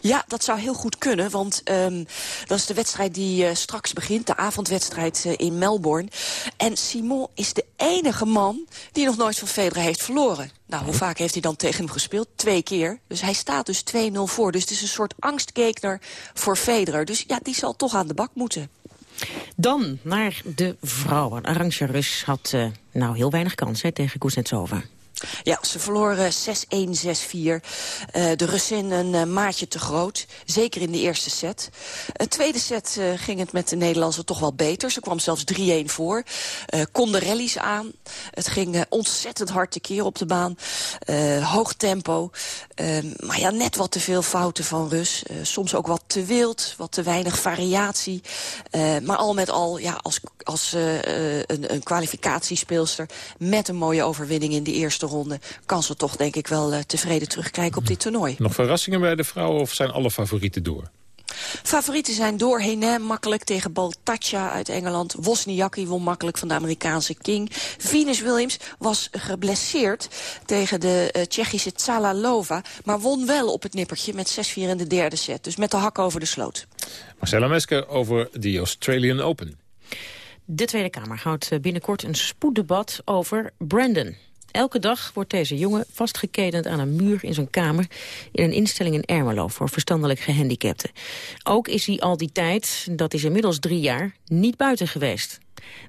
Ja, dat zou heel goed kunnen, want um, dat is de wedstrijd die uh, straks begint. De avondwedstrijd uh, in Melbourne. En Simon is de enige man die nog nooit van Federer heeft verloren. Nou, hoe vaak heeft hij dan tegen hem gespeeld? Twee keer. Dus hij staat dus 2-0 voor. Dus het is een soort angstgekner voor Federer. Dus ja, die zal toch aan de bak moeten. Dan naar de vrouwen. Arantxa Rus had uh, nou heel weinig kans hè, tegen Kuznetsova. Ja, ze verloren 6-1, 6-4. Uh, de Russin een uh, maatje te groot. Zeker in de eerste set. De tweede set uh, ging het met de Nederlandse toch wel beter. Ze kwam zelfs 3-1 voor. kon de rallies aan. Het ging ontzettend hard tekeer op de baan. hoog tempo. maar ja, net wat te veel fouten van Rus. soms ook wat te wild. Wat te weinig variatie. maar al met al, ja, als, als een, een kwalificatiespeelster... met een mooie overwinning in de eerste ronde... kan ze toch denk ik wel uh, tevreden terugkijken op dit toernooi. Nog verrassingen bij de vrouwen of zijn alle favorieten door? Favorieten zijn door Henin makkelijk tegen Baltacha uit Engeland. Wozniacki won makkelijk van de Amerikaanse King. Venus Williams was geblesseerd tegen de uh, Tsjechische Tsalalova... maar won wel op het nippertje met 6-4 in de derde set. Dus met de hak over de sloot. Marcella Mesker over de Australian Open. De Tweede Kamer houdt binnenkort een spoeddebat over Brandon. Elke dag wordt deze jongen vastgeketend aan een muur in zijn kamer... in een instelling in Ermelo voor verstandelijk gehandicapten. Ook is hij al die tijd, dat is inmiddels drie jaar, niet buiten geweest.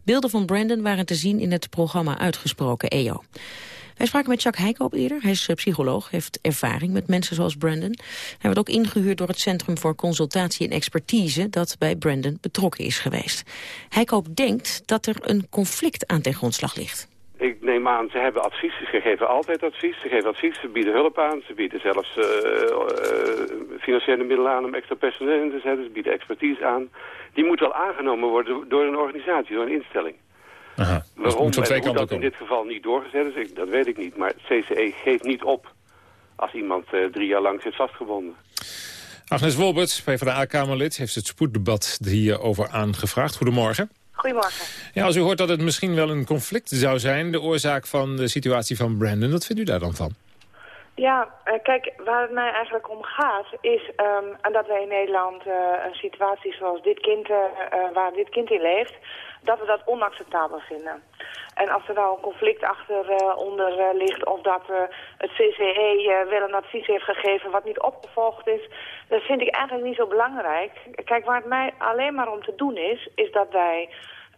Beelden van Brandon waren te zien in het programma Uitgesproken EO. Wij spraken met Jacques Heikoop eerder. Hij is psycholoog, heeft ervaring met mensen zoals Brandon. Hij wordt ook ingehuurd door het Centrum voor Consultatie en Expertise... dat bij Brandon betrokken is geweest. Heikoop denkt dat er een conflict aan ten grondslag ligt. Ik neem aan, ze hebben advies, ze geven altijd advies. Ze geven advies, ze bieden hulp aan. Ze bieden zelfs uh, uh, financiële middelen aan om extra personeel in te zetten. Ze bieden expertise aan. Die moet wel aangenomen worden door een organisatie, door een instelling. Aha, Waarom en hoe kanten dat in dit geval niet doorgezet is, ik, dat weet ik niet. Maar het CCE geeft niet op als iemand uh, drie jaar lang zit vastgebonden. Agnes Wolberts, PvdA-Kamerlid, heeft het spoeddebat hierover aangevraagd. Goedemorgen. Goedemorgen. Ja, als u hoort dat het misschien wel een conflict zou zijn... de oorzaak van de situatie van Brandon, wat vindt u daar dan van? Ja, uh, kijk, waar het mij eigenlijk om gaat is um, dat wij in Nederland uh, een situatie zoals dit kind, uh, waar dit kind in leeft, dat we dat onacceptabel vinden. En als er nou een conflict achter onder ligt of dat het CCE wel een advies heeft gegeven wat niet opgevolgd is, dat vind ik eigenlijk niet zo belangrijk. Kijk, waar het mij alleen maar om te doen is, is dat wij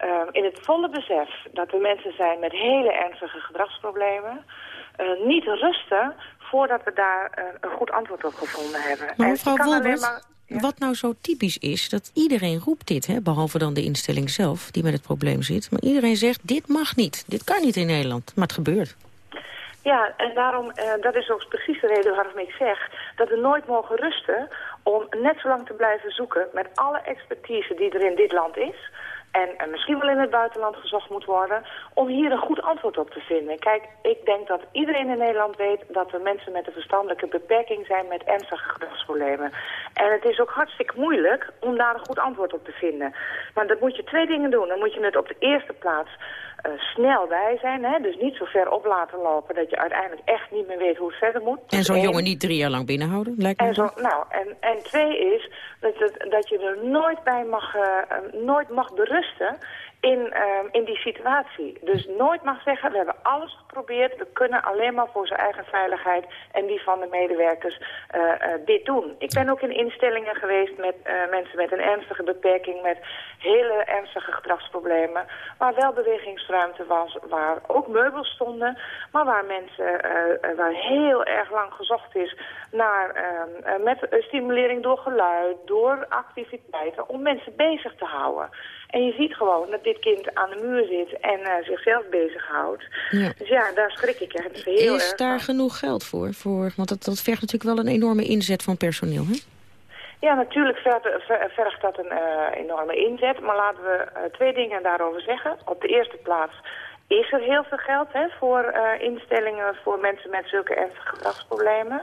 uh, in het volle besef dat er mensen zijn met hele ernstige gedragsproblemen, uh, niet rusten voordat we daar uh, een goed antwoord op gevonden hebben. Maar mevrouw Wolbert, maar- ja. wat nou zo typisch is... dat iedereen roept dit, hè, behalve dan de instelling zelf... die met het probleem zit. Maar iedereen zegt, dit mag niet. Dit kan niet in Nederland. Maar het gebeurt. Ja, en daarom, uh, dat is ook precies de reden waarom ik zeg... dat we nooit mogen rusten om net zo lang te blijven zoeken... met alle expertise die er in dit land is... en uh, misschien wel in het buitenland gezocht moet worden... om hier een goed antwoord op te vinden. Kijk, ik denk dat iedereen in Nederland weet... dat er mensen met een verstandelijke beperking zijn... met ernstige gedragsproblemen. En het is ook hartstikke moeilijk om daar een goed antwoord op te vinden. Maar dan moet je twee dingen doen. Dan moet je het op de eerste plaats uh, snel bij zijn. Hè? Dus niet zo ver op laten lopen dat je uiteindelijk echt niet meer weet hoe het verder moet. En zo'n jongen niet drie jaar lang binnenhouden, lijkt me En, zo, nou, en, en twee is dat, het, dat je er nooit bij mag, uh, nooit mag berusten in, uh, in die situatie. Dus nooit mag zeggen, we hebben alles geprobeerd, we kunnen alleen maar voor zijn eigen veiligheid en die van de medewerkers uh, uh, dit doen. Ik ben ook in instellingen geweest met uh, mensen met een ernstige beperking, met hele ernstige gedragsproblemen, waar wel bewegingsruimte was, waar ook meubels stonden, maar waar mensen, waar heel erg lang gezocht is naar, uh, met stimulering door geluid, door activiteiten, om mensen bezig te houden. En je ziet gewoon dat dit kind aan de muur zit en uh, zichzelf bezighoudt. Ja. Dus ja, daar schrik ik echt heel Is daar genoeg geld voor? voor want dat, dat vergt natuurlijk wel een enorme inzet van personeel, hè? Ja, natuurlijk vergt dat een uh, enorme inzet. Maar laten we uh, twee dingen daarover zeggen. Op de eerste plaats is er heel veel geld hè, voor instellingen voor mensen met zulke ernstige gedragsproblemen.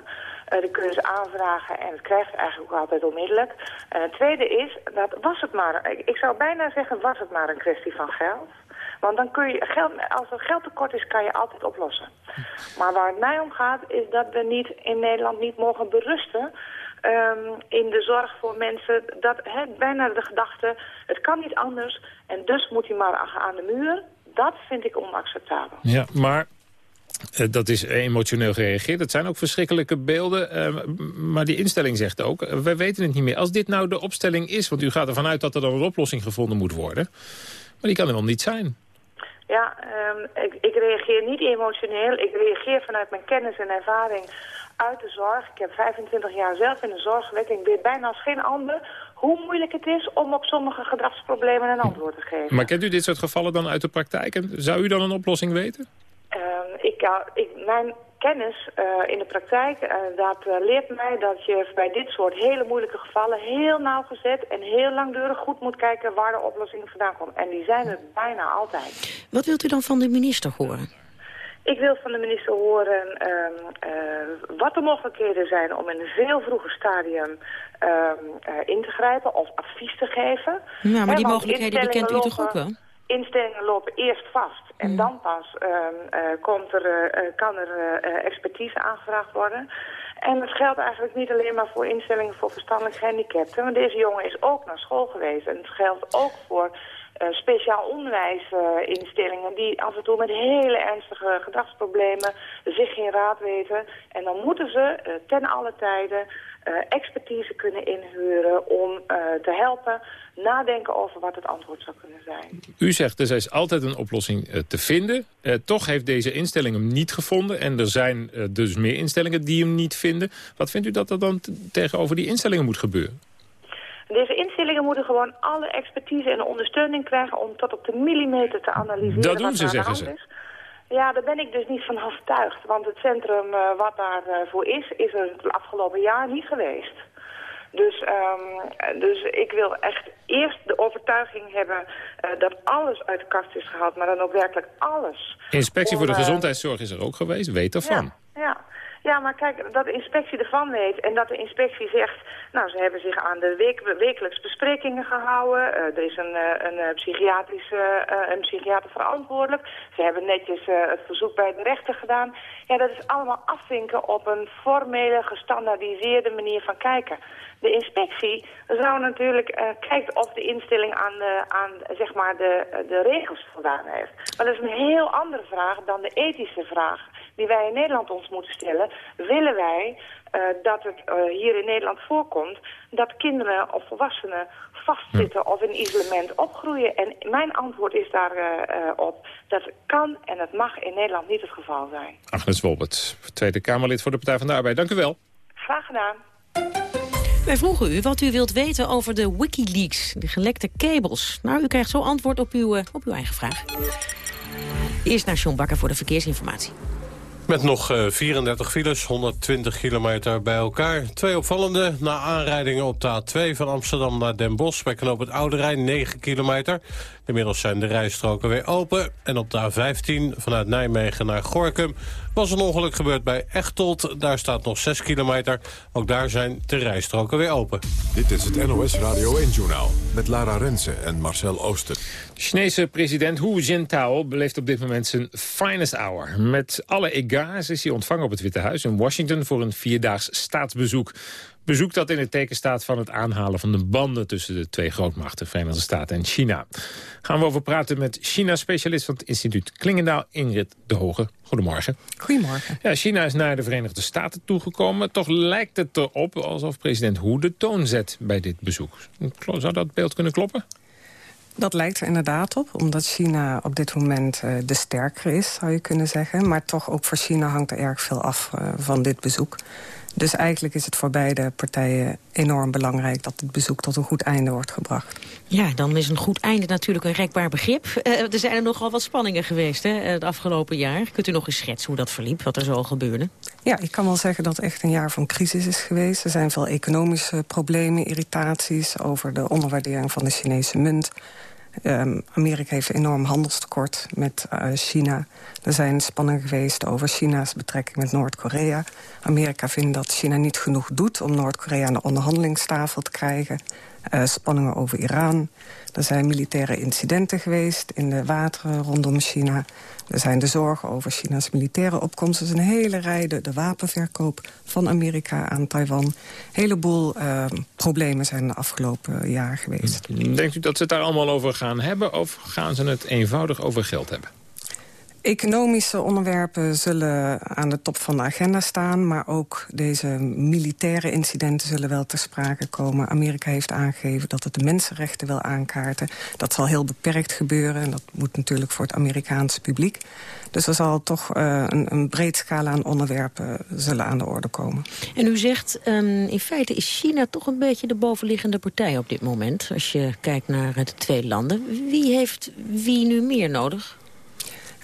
Uh, kunnen ze aanvragen en het krijgt eigenlijk ook altijd onmiddellijk. En het tweede is, dat was het maar, ik, zou bijna zeggen, was het maar een kwestie van geld. Want dan kun je, geld, als er geldtekort is, kan je altijd oplossen. Maar waar het mij om gaat, is dat we niet in Nederland niet mogen berusten... Um, in de zorg voor mensen, dat he, bijna de gedachte, het kan niet anders... en dus moet hij maar aan de muur. Dat vind ik onacceptabel. Ja, maar uh, dat is emotioneel gereageerd. Dat zijn ook verschrikkelijke beelden. Uh, maar die instelling zegt ook, uh, wij weten het niet meer. Als dit nou de opstelling is, want u gaat ervan uit dat er dan een oplossing gevonden moet worden. Maar die kan er wel niet zijn. Ja, um, ik, ik, reageer niet emotioneel. Ik reageer vanuit mijn kennis en ervaring uit de zorg. Ik heb 25 jaar zelf in de zorg gewerkt. En ik weet bijna als geen ander hoe moeilijk het is om op sommige gedragsproblemen een antwoord te geven. Maar kent u dit soort gevallen dan uit de praktijk? En zou u dan een oplossing weten? Um, ik, mijn kennis uh, in de praktijk, uh, dat uh, leert mij dat je bij dit soort hele moeilijke gevallen heel nauwgezet en heel langdurig goed moet kijken waar de oplossing vandaan komt. En die zijn er bijna altijd. Wat wilt u dan van de minister horen? Ik wil van de minister horen um, wat de mogelijkheden zijn om in een veel vroeger stadium um, in te grijpen of advies te geven. Ja, maar die mogelijkheden bekent u toch ook wel? instellingen lopen eerst vast en dan pas um, uh, komt er, kan er expertise aangevraagd worden. En het geldt eigenlijk niet alleen maar voor instellingen voor verstandelijk gehandicapten. Want deze jongen is ook naar school geweest. En het geldt ook voor speciaal onderwijsinstellingen die af en toe met hele ernstige gedragsproblemen zich geen raad weten. En dan moeten ze ten alle tijden uh, expertise kunnen inhuren om te helpen nadenken over wat het antwoord zou kunnen zijn. U zegt er is altijd een oplossing te vinden. toch heeft deze instelling hem niet gevonden en er zijn dus meer instellingen die hem niet vinden. Wat vindt u dat er dan tegenover die instellingen moet gebeuren? Deze instellingen moeten gewoon alle expertise en ondersteuning krijgen om tot op de millimeter te analyseren dat doen ze, zeggen ze. Is. Ja, daar ben ik dus niet van overtuigd. Want het centrum uh, wat daarvoor uh, is, is er het afgelopen jaar niet geweest. Dus, um, dus ik wil echt eerst de overtuiging hebben uh, dat alles uit de kast is gehaald, maar dan ook werkelijk alles. Inspectie voor de gezondheidszorg is er ook geweest, weet ervan. Ja, ja. Ja, maar kijk, dat de inspectie ervan weet en dat de inspectie zegt... nou, ze hebben zich aan de week, wekelijks besprekingen gehouden. Uh, er is een, uh, een, psychiatrische, uh, een psychiater verantwoordelijk. Ze hebben netjes het verzoek bij de rechter gedaan. Ja, dat is allemaal afvinken op een formele, gestandaardiseerde manier van kijken. De inspectie zou natuurlijk kijken of de instelling aan, de, aan zeg maar de, de regels voldaan heeft. Maar dat is een heel andere vraag dan de ethische vraag die wij in Nederland ons moeten stellen. Willen wij uh, dat het uh, hier in Nederland voorkomt dat kinderen of volwassenen vastzitten of in isolement opgroeien? En mijn antwoord is daarop uh, op dat kan en het mag in Nederland niet het geval zijn. Agnes Wolbert, Tweede Kamerlid voor de Partij van de Arbeid. Dank u wel. Graag gedaan. Wij vroegen u wat u wilt weten over de Wikileaks, de gelekte kabels. Nou, u krijgt zo antwoord op uw, op uw eigen vraag. Eerst naar John Bakker voor de verkeersinformatie. Met nog 34 files, 120 kilometer bij elkaar. Twee opvallende na aanrijdingen op de A2 van Amsterdam naar Den Bosch... bij knoop het Oude Rijn, 9 kilometer. Inmiddels zijn de rijstroken weer open. En op de A15 vanuit Nijmegen naar Gorkum was een ongeluk gebeurd bij Echtold. Daar staat nog 6 kilometer. Ook daar zijn de rijstroken weer open. Dit is het NOS Radio 1-journaal met Lara Rensen en Marcel Ooster. De Chinese president Hu Jintao beleeft op dit moment zijn finest hour. Met alle ega's is hij ontvangen op het Witte Huis in Washington... voor een vierdaags staatsbezoek. Bezoek dat in het teken staat van het aanhalen van de banden... tussen de twee grootmachten, Verenigde Staten en China. Gaan we over praten met China-specialist van het instituut Klingendaal, Ingrid de Hoge. Goedemorgen. Goedemorgen. Ja, China is naar de Verenigde Staten toegekomen. Toch lijkt het erop alsof president Hu de toon zet bij dit bezoek. Zou dat beeld kunnen kloppen? Dat lijkt er inderdaad op, omdat China op dit moment uh, de sterkere is, zou je kunnen zeggen. Maar toch ook voor China hangt er erg veel af uh, van dit bezoek. Dus eigenlijk is het voor beide partijen enorm belangrijk... dat het bezoek tot een goed einde wordt gebracht. Ja, dan is een goed einde natuurlijk een rekbaar begrip. Uh, er zijn er nogal wat spanningen geweest hè, het afgelopen jaar. Kunt u nog eens schetsen hoe dat verliep, wat er zo gebeurde? Ja, ik kan wel zeggen dat het echt een jaar van crisis is geweest. Er zijn veel economische problemen, irritaties... over de onderwaardering van de Chinese munt... Um, Amerika heeft een enorm handelstekort met uh, China. Er zijn spanningen geweest over China's betrekking met Noord-Korea. Amerika vindt dat China niet genoeg doet om Noord-Korea aan de onderhandelingstafel te krijgen. Uh, spanningen over Iran. Er zijn militaire incidenten geweest in de wateren rondom China. Er zijn de zorgen over China's militaire opkomst. Er is een hele rij, de, de wapenverkoop van Amerika aan Taiwan. Een heleboel uh, problemen zijn de afgelopen jaar geweest. Denkt u dat ze het daar allemaal over gaan hebben... of gaan ze het eenvoudig over geld hebben? Economische onderwerpen zullen aan de top van de agenda staan... maar ook deze militaire incidenten zullen wel ter sprake komen. Amerika heeft aangegeven dat het de mensenrechten wil aankaarten. Dat zal heel beperkt gebeuren en dat moet natuurlijk voor het Amerikaanse publiek. Dus er zal toch uh, een, een breed scala aan onderwerpen zullen aan de orde komen. En u zegt, um, in feite is China toch een beetje de bovenliggende partij op dit moment... als je kijkt naar de twee landen. Wie heeft wie nu meer nodig?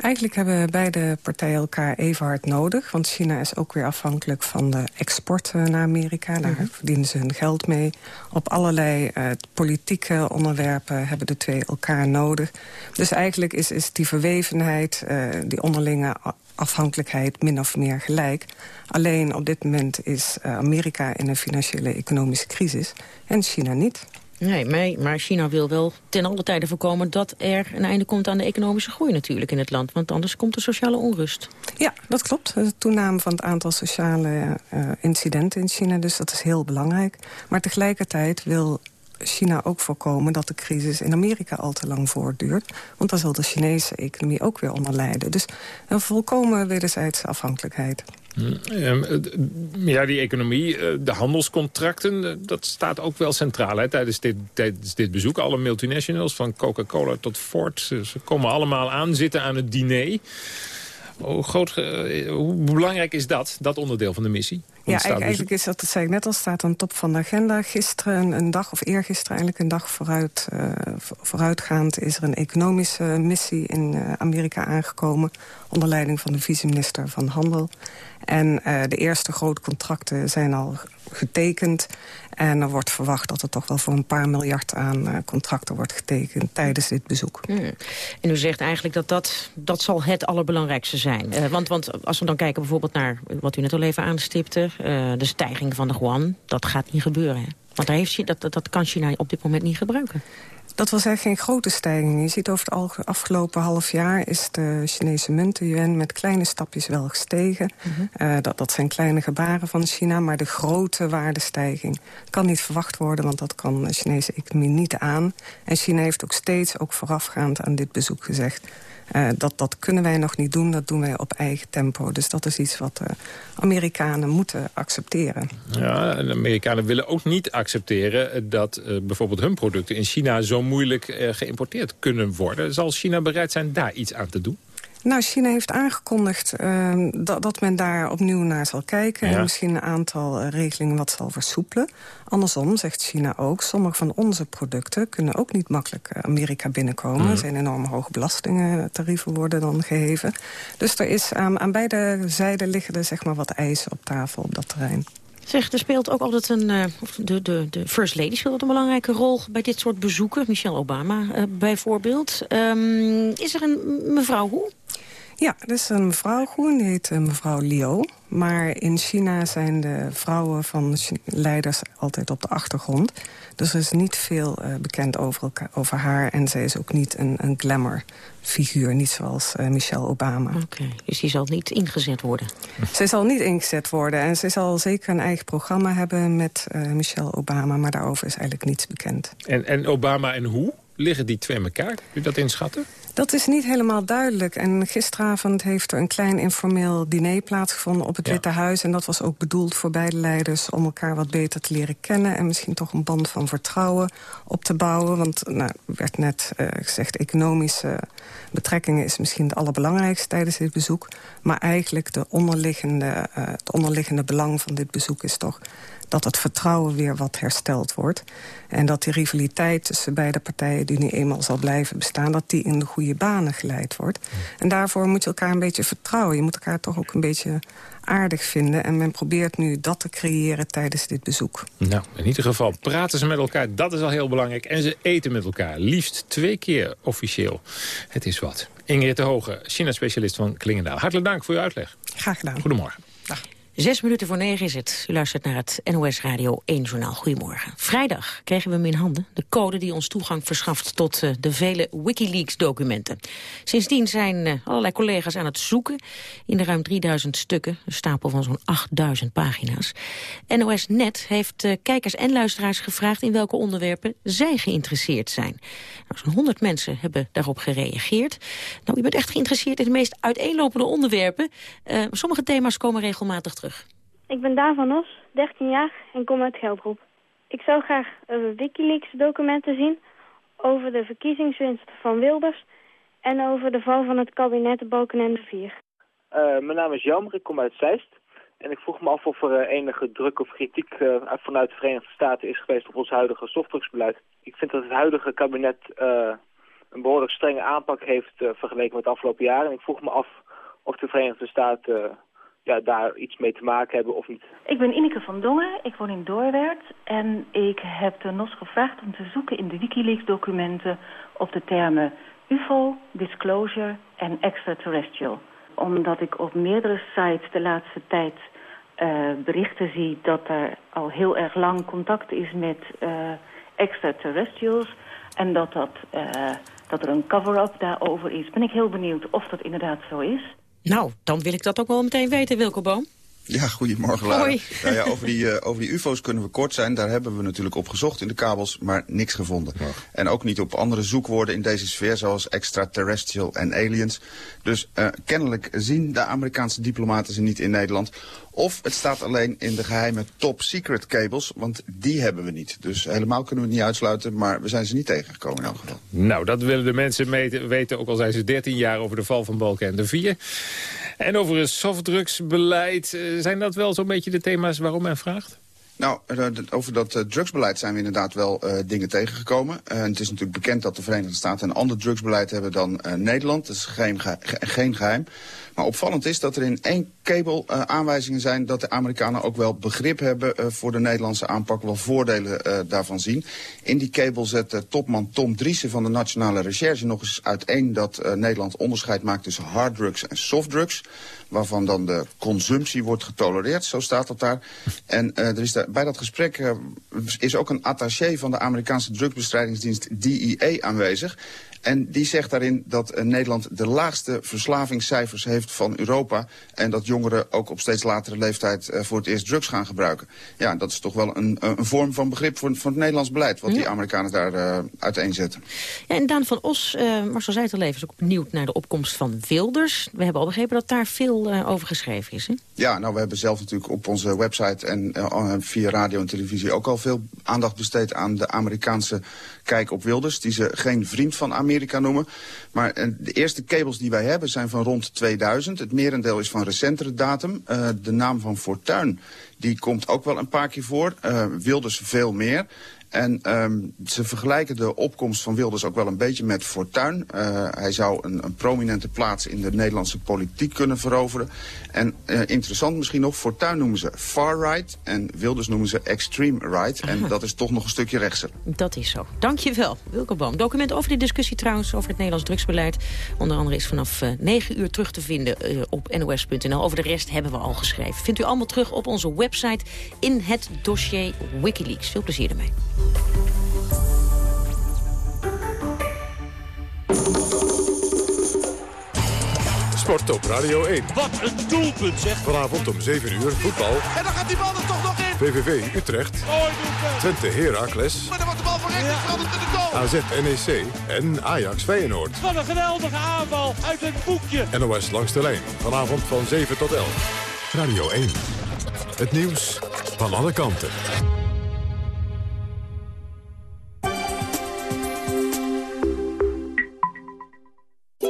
Eigenlijk hebben beide partijen elkaar even hard nodig. Want China is ook weer afhankelijk van de export naar Amerika. Daar mm verdienen ze hun geld mee. Op allerlei uh, politieke onderwerpen hebben de twee elkaar nodig. Dus eigenlijk is, is die verwevenheid, uh, die onderlinge afhankelijkheid min of meer gelijk. Alleen op dit moment is Amerika in een financiële economische crisis en China niet. Nee, maar China wil wel ten alle tijde voorkomen dat er een einde komt aan de economische groei natuurlijk in het land. Want anders komt er sociale onrust. Ja, dat klopt. De toename van het aantal sociale uh, incidenten in China, dus dat is heel belangrijk. Maar tegelijkertijd wil China ook voorkomen dat de crisis in Amerika al te lang voortduurt. Want dan zal de Chinese economie ook weer onder lijden. Dus een volkomen wederzijdse afhankelijkheid. Ehm, ja, die economie, eh, de handelscontracten, eh, dat staat ook wel centraal hè, tijdens, dit, tijdens dit bezoek. Alle multinationals, van Coca-Cola tot Ford, ze komen allemaal aan, zitten aan het diner. Hoe, groot, eh, hoe belangrijk is dat, dat onderdeel van de missie? Ja, eigenlijk, is dat, dat zei ik net al, staat aan top van de agenda. Gisteren, een dag of eergisteren eigenlijk, een dag vooruit, uh, vooruitgaand... is er een economische missie in Amerika aangekomen... onder leiding van de vice-minister van Handel. En uh, de eerste grote contracten zijn al getekend. En er wordt verwacht dat er toch wel voor een paar miljard aan uh, contracten wordt getekend tijdens dit bezoek. Hmm. En u zegt eigenlijk dat dat, dat zal het allerbelangrijkste zijn. Uh, want, want als we dan kijken bijvoorbeeld naar wat u net al even aanstipte... De stijging van de yuan, dat gaat niet gebeuren. Want daar heeft, dat, dat kan China op dit moment niet gebruiken. Dat was eigenlijk geen grote stijging. Je ziet over het afgelopen half jaar is de Chinese munt, de yuan, met kleine stapjes wel gestegen. Mm -hmm. uh, dat, dat zijn kleine gebaren van China, maar de grote waardestijging kan niet verwacht worden, want dat kan de Chinese economie niet aan. En China heeft ook steeds, ook voorafgaand aan dit bezoek gezegd... Uh, dat, dat kunnen wij nog niet doen, dat doen wij op eigen tempo. Dus dat is iets wat de Amerikanen moeten accepteren. Ja, de Amerikanen willen ook niet accepteren... dat uh, bijvoorbeeld hun producten in China zo moeilijk uh, geïmporteerd kunnen worden. Zal China bereid zijn daar iets aan te doen? Nou, China heeft aangekondigd uh, dat, dat, men daar opnieuw naar zal kijken... Ja. en misschien een aantal uh, regelingen wat zal versoepelen. Andersom zegt China ook, sommige van onze producten... kunnen ook niet makkelijk uh, Amerika binnenkomen. Mm. Er zijn enorme hoge belastingtarieven worden dan geheven. Dus er is aan, aan beide zijden liggen er zeg maar, wat eisen op tafel op dat terrein. Zeg, er speelt ook altijd een... Uh, de, de, de First Lady speelt een belangrijke rol bij dit soort bezoeken. Michelle Obama uh, bijvoorbeeld. Um, is er een mevrouw Hoe? Ja, er is een mevrouw Groen, die heet mevrouw Liu. Maar in China zijn de vrouwen van leiders altijd op de achtergrond. Dus er is niet veel uh, bekend over, elkaar, over haar. En zij is ook niet een, een glamour figuur, niet zoals uh, Michelle Obama. Oké, okay, dus die zal niet ingezet worden? Zij zal niet ingezet worden. En zij zal zeker een eigen programma hebben met uh, Michelle Obama. Maar daarover is eigenlijk niets bekend. En, en Obama en hoe? liggen die twee elkaar? Kun je dat inschatten? Dat is niet helemaal duidelijk. En gisteravond heeft er een klein informeel diner plaatsgevonden op het Witte Huis. En dat was ook bedoeld voor beide leiders om elkaar wat beter te leren kennen. En misschien toch een band van vertrouwen op te bouwen. Want, nou, werd net uh, gezegd, economische betrekkingen is misschien het allerbelangrijkste tijdens dit bezoek. Maar eigenlijk de onderliggende, uh, het onderliggende belang van dit bezoek is toch dat het vertrouwen weer wat hersteld wordt. En dat die rivaliteit tussen beide partijen die nu eenmaal zal blijven bestaan... dat die in de goede banen geleid wordt. En daarvoor moet je elkaar een beetje vertrouwen. Je moet elkaar toch ook een beetje aardig vinden. En men probeert nu dat te creëren tijdens dit bezoek. Nou, in ieder geval praten ze met elkaar. Dat is al heel belangrijk. En ze eten met elkaar. Liefst twee keer officieel. Het is wat. Ingrid de Hoge, China-specialist van Klingendaal. Hartelijk dank voor uw uitleg. Graag gedaan. Goedemorgen. Dag. Zes minuten voor negen is het. U luistert naar het NOS Radio 1 Journaal. Goedemorgen. Vrijdag kregen we hem in handen. De code die ons toegang verschaft tot uh, de vele Wikileaks-documenten. Sindsdien zijn uh, allerlei collega's aan het zoeken in de ruim 3000 stukken. Een stapel van zo'n 8000 pagina's. NOS Net heeft uh, kijkers en luisteraars gevraagd... in welke onderwerpen zij geïnteresseerd zijn. Nou, zo'n 100 mensen hebben daarop gereageerd. Nou, u bent echt geïnteresseerd in de meest uiteenlopende onderwerpen. sommige thema's komen regelmatig terug. Ik ben Daan van Os, 13 jaar en kom uit Geldroep. Ik zou graag Wikileaks-documenten zien over de verkiezingswinst van Wilders... en over de val van het kabinet Balkenende 4. Uh, mijn naam is Jammer, ik kom uit Zeist. En ik vroeg me af of er uh, enige druk of kritiek uh, vanuit de Verenigde Staten is geweest op ons huidige softdrugsbeleid. Ik vind dat het huidige kabinet een behoorlijk strenge aanpak heeft vergeleken met de afgelopen jaren. En ik vroeg me af of de Verenigde Staten ja, daar iets mee te maken hebben of niet. Ik ben Ineke van Dongen, ik woon in Doorwerth en ik heb de NOS gevraagd om te zoeken in de Wikileaks-documenten op de termen UFO, disclosure en extraterrestrial. Omdat ik op meerdere sites de laatste tijd uh, berichten zie dat er al heel erg lang contact is met uh, extraterrestrials en dat, dat, uh, dat er een cover-up daarover is. Ben ik heel benieuwd of dat inderdaad zo is. Nou, dan wil ik dat ook wel meteen weten, Wilco Boom. Ja, goedemorgen Lara. Nou ja, over, die, uh, over die ufo's kunnen we kort zijn. Daar hebben we natuurlijk op gezocht in de kabels, maar niks gevonden. En ook niet op andere zoekwoorden in deze sfeer, zoals extraterrestrial en aliens. Dus uh, kennelijk zien de Amerikaanse diplomaten ze niet in Nederland. Of het staat alleen in de geheime top secret cables, want die hebben we niet. Dus helemaal kunnen we het niet uitsluiten, maar we zijn ze niet tegengekomen in elk geval. Nou, dat willen de mensen weten, ook al zijn ze 13 jaar over de val van Balken en de 4. En over het softdrugsbeleid, eh, zijn dat wel zo'n beetje de thema's waarom men vraagt? Nou, over dat uh, drugsbeleid zijn we inderdaad wel dingen tegengekomen. Het is natuurlijk bekend dat de Verenigde Staten een ander drugsbeleid hebben dan Nederland. Dat is geen, ge geen geheim. Maar opvallend is dat er in één kabel uh, aanwijzingen zijn... dat de Amerikanen ook wel begrip hebben uh, voor de Nederlandse aanpak... wel voordelen uh, daarvan zien. In die kabel zet topman Tom Driessen van de Nationale Recherche nog eens uiteen... dat Nederland onderscheid maakt tussen harddrugs en softdrugs waarvan dan de consumptie wordt getolereerd. Zo staat dat daar. En er is bij dat gesprek is ook een attaché van de Amerikaanse drugsbestrijdingsdienst DEA aanwezig. En die zegt daarin dat uh, Nederland de laagste verslavingscijfers heeft van Europa. En dat jongeren ook op steeds latere leeftijd uh, voor het eerst drugs gaan gebruiken. Ja, dat is toch wel een, een vorm van begrip voor, voor het Nederlands beleid. Wat ja. die Amerikanen daar uh, uiteenzetten. Ja, en Daan van Os, Marcel zei het al even, is ook benieuwd naar de opkomst van Wilders. We hebben al begrepen dat daar veel over geschreven is. Hè? Ja, nou we hebben zelf natuurlijk op onze website en via radio en televisie ook al veel aandacht besteed aan de Amerikaanse kijk op Wilders. Die ze geen vriend van Amerika noemen. Maar uh, de eerste kabels die wij hebben zijn van rond 2000. Het merendeel is van recentere datum. Uh, de naam van Fortuin die komt ook wel een paar keer voor. Uh, Wilders veel meer. En um, ze vergelijken de opkomst van Wilders ook wel een beetje met Fortuyn. Uh, hij zou een, een, prominente plaats in de Nederlandse politiek kunnen veroveren. En uh, interessant misschien nog, Fortuyn noemen ze far-right en Wilders noemen ze extreme right. En dat is toch nog een stukje rechtser. Dat is zo. Dankjewel, Wilco Boom. Document over die discussie trouwens over het Nederlands drugsbeleid. Onder andere is vanaf uh, 9 uur terug te vinden op nos.nl. Over de rest hebben we al geschreven. Vindt u allemaal terug op onze website in het dossier Wikileaks. Veel plezier ermee. Sport op Radio 1. Wat een doelpunt zeg. Vanavond om 7 uur voetbal. En dan gaat die bal er toch nog in. VVV Utrecht. Mooi doelpunt. Twente Heracles. Maar dan wordt de bal van rechts veranderd in de goal. AZ NEC en Ajax Feyenoord. Wat een geweldige aanval uit het boekje. NOS langs de lijn. Vanavond van 7 tot 11. Radio 1. Het nieuws van alle kanten.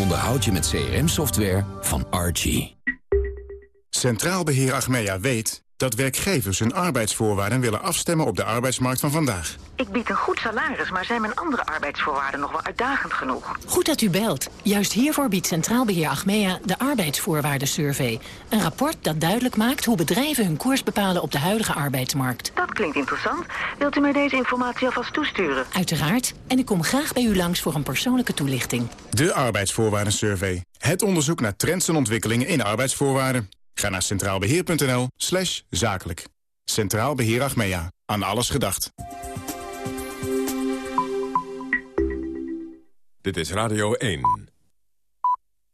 onderhoud je met CRM-software van Archie. Centraal Beheer Achmea weet dat werkgevers hun arbeidsvoorwaarden willen afstemmen op de arbeidsmarkt van vandaag. Ik bied een goed salaris, maar zijn mijn andere arbeidsvoorwaarden nog wel uitdagend genoeg? Goed dat u belt. Juist hiervoor biedt Centraal Beheer Achmea de arbeidsvoorwaarden-survey. Een rapport dat duidelijk maakt hoe bedrijven hun koers bepalen op de huidige arbeidsmarkt. Dat klinkt interessant. Wilt u mij deze informatie alvast toesturen? Uiteraard. En ik kom graag bij u langs voor een persoonlijke toelichting. De arbeidsvoorwaarden-survey. Het onderzoek naar trends en ontwikkelingen in arbeidsvoorwaarden. Ga naar centraalbeheer.nl slash zakelijk. Centraal Beheer Achmea. Aan alles gedacht. Dit is Radio 1.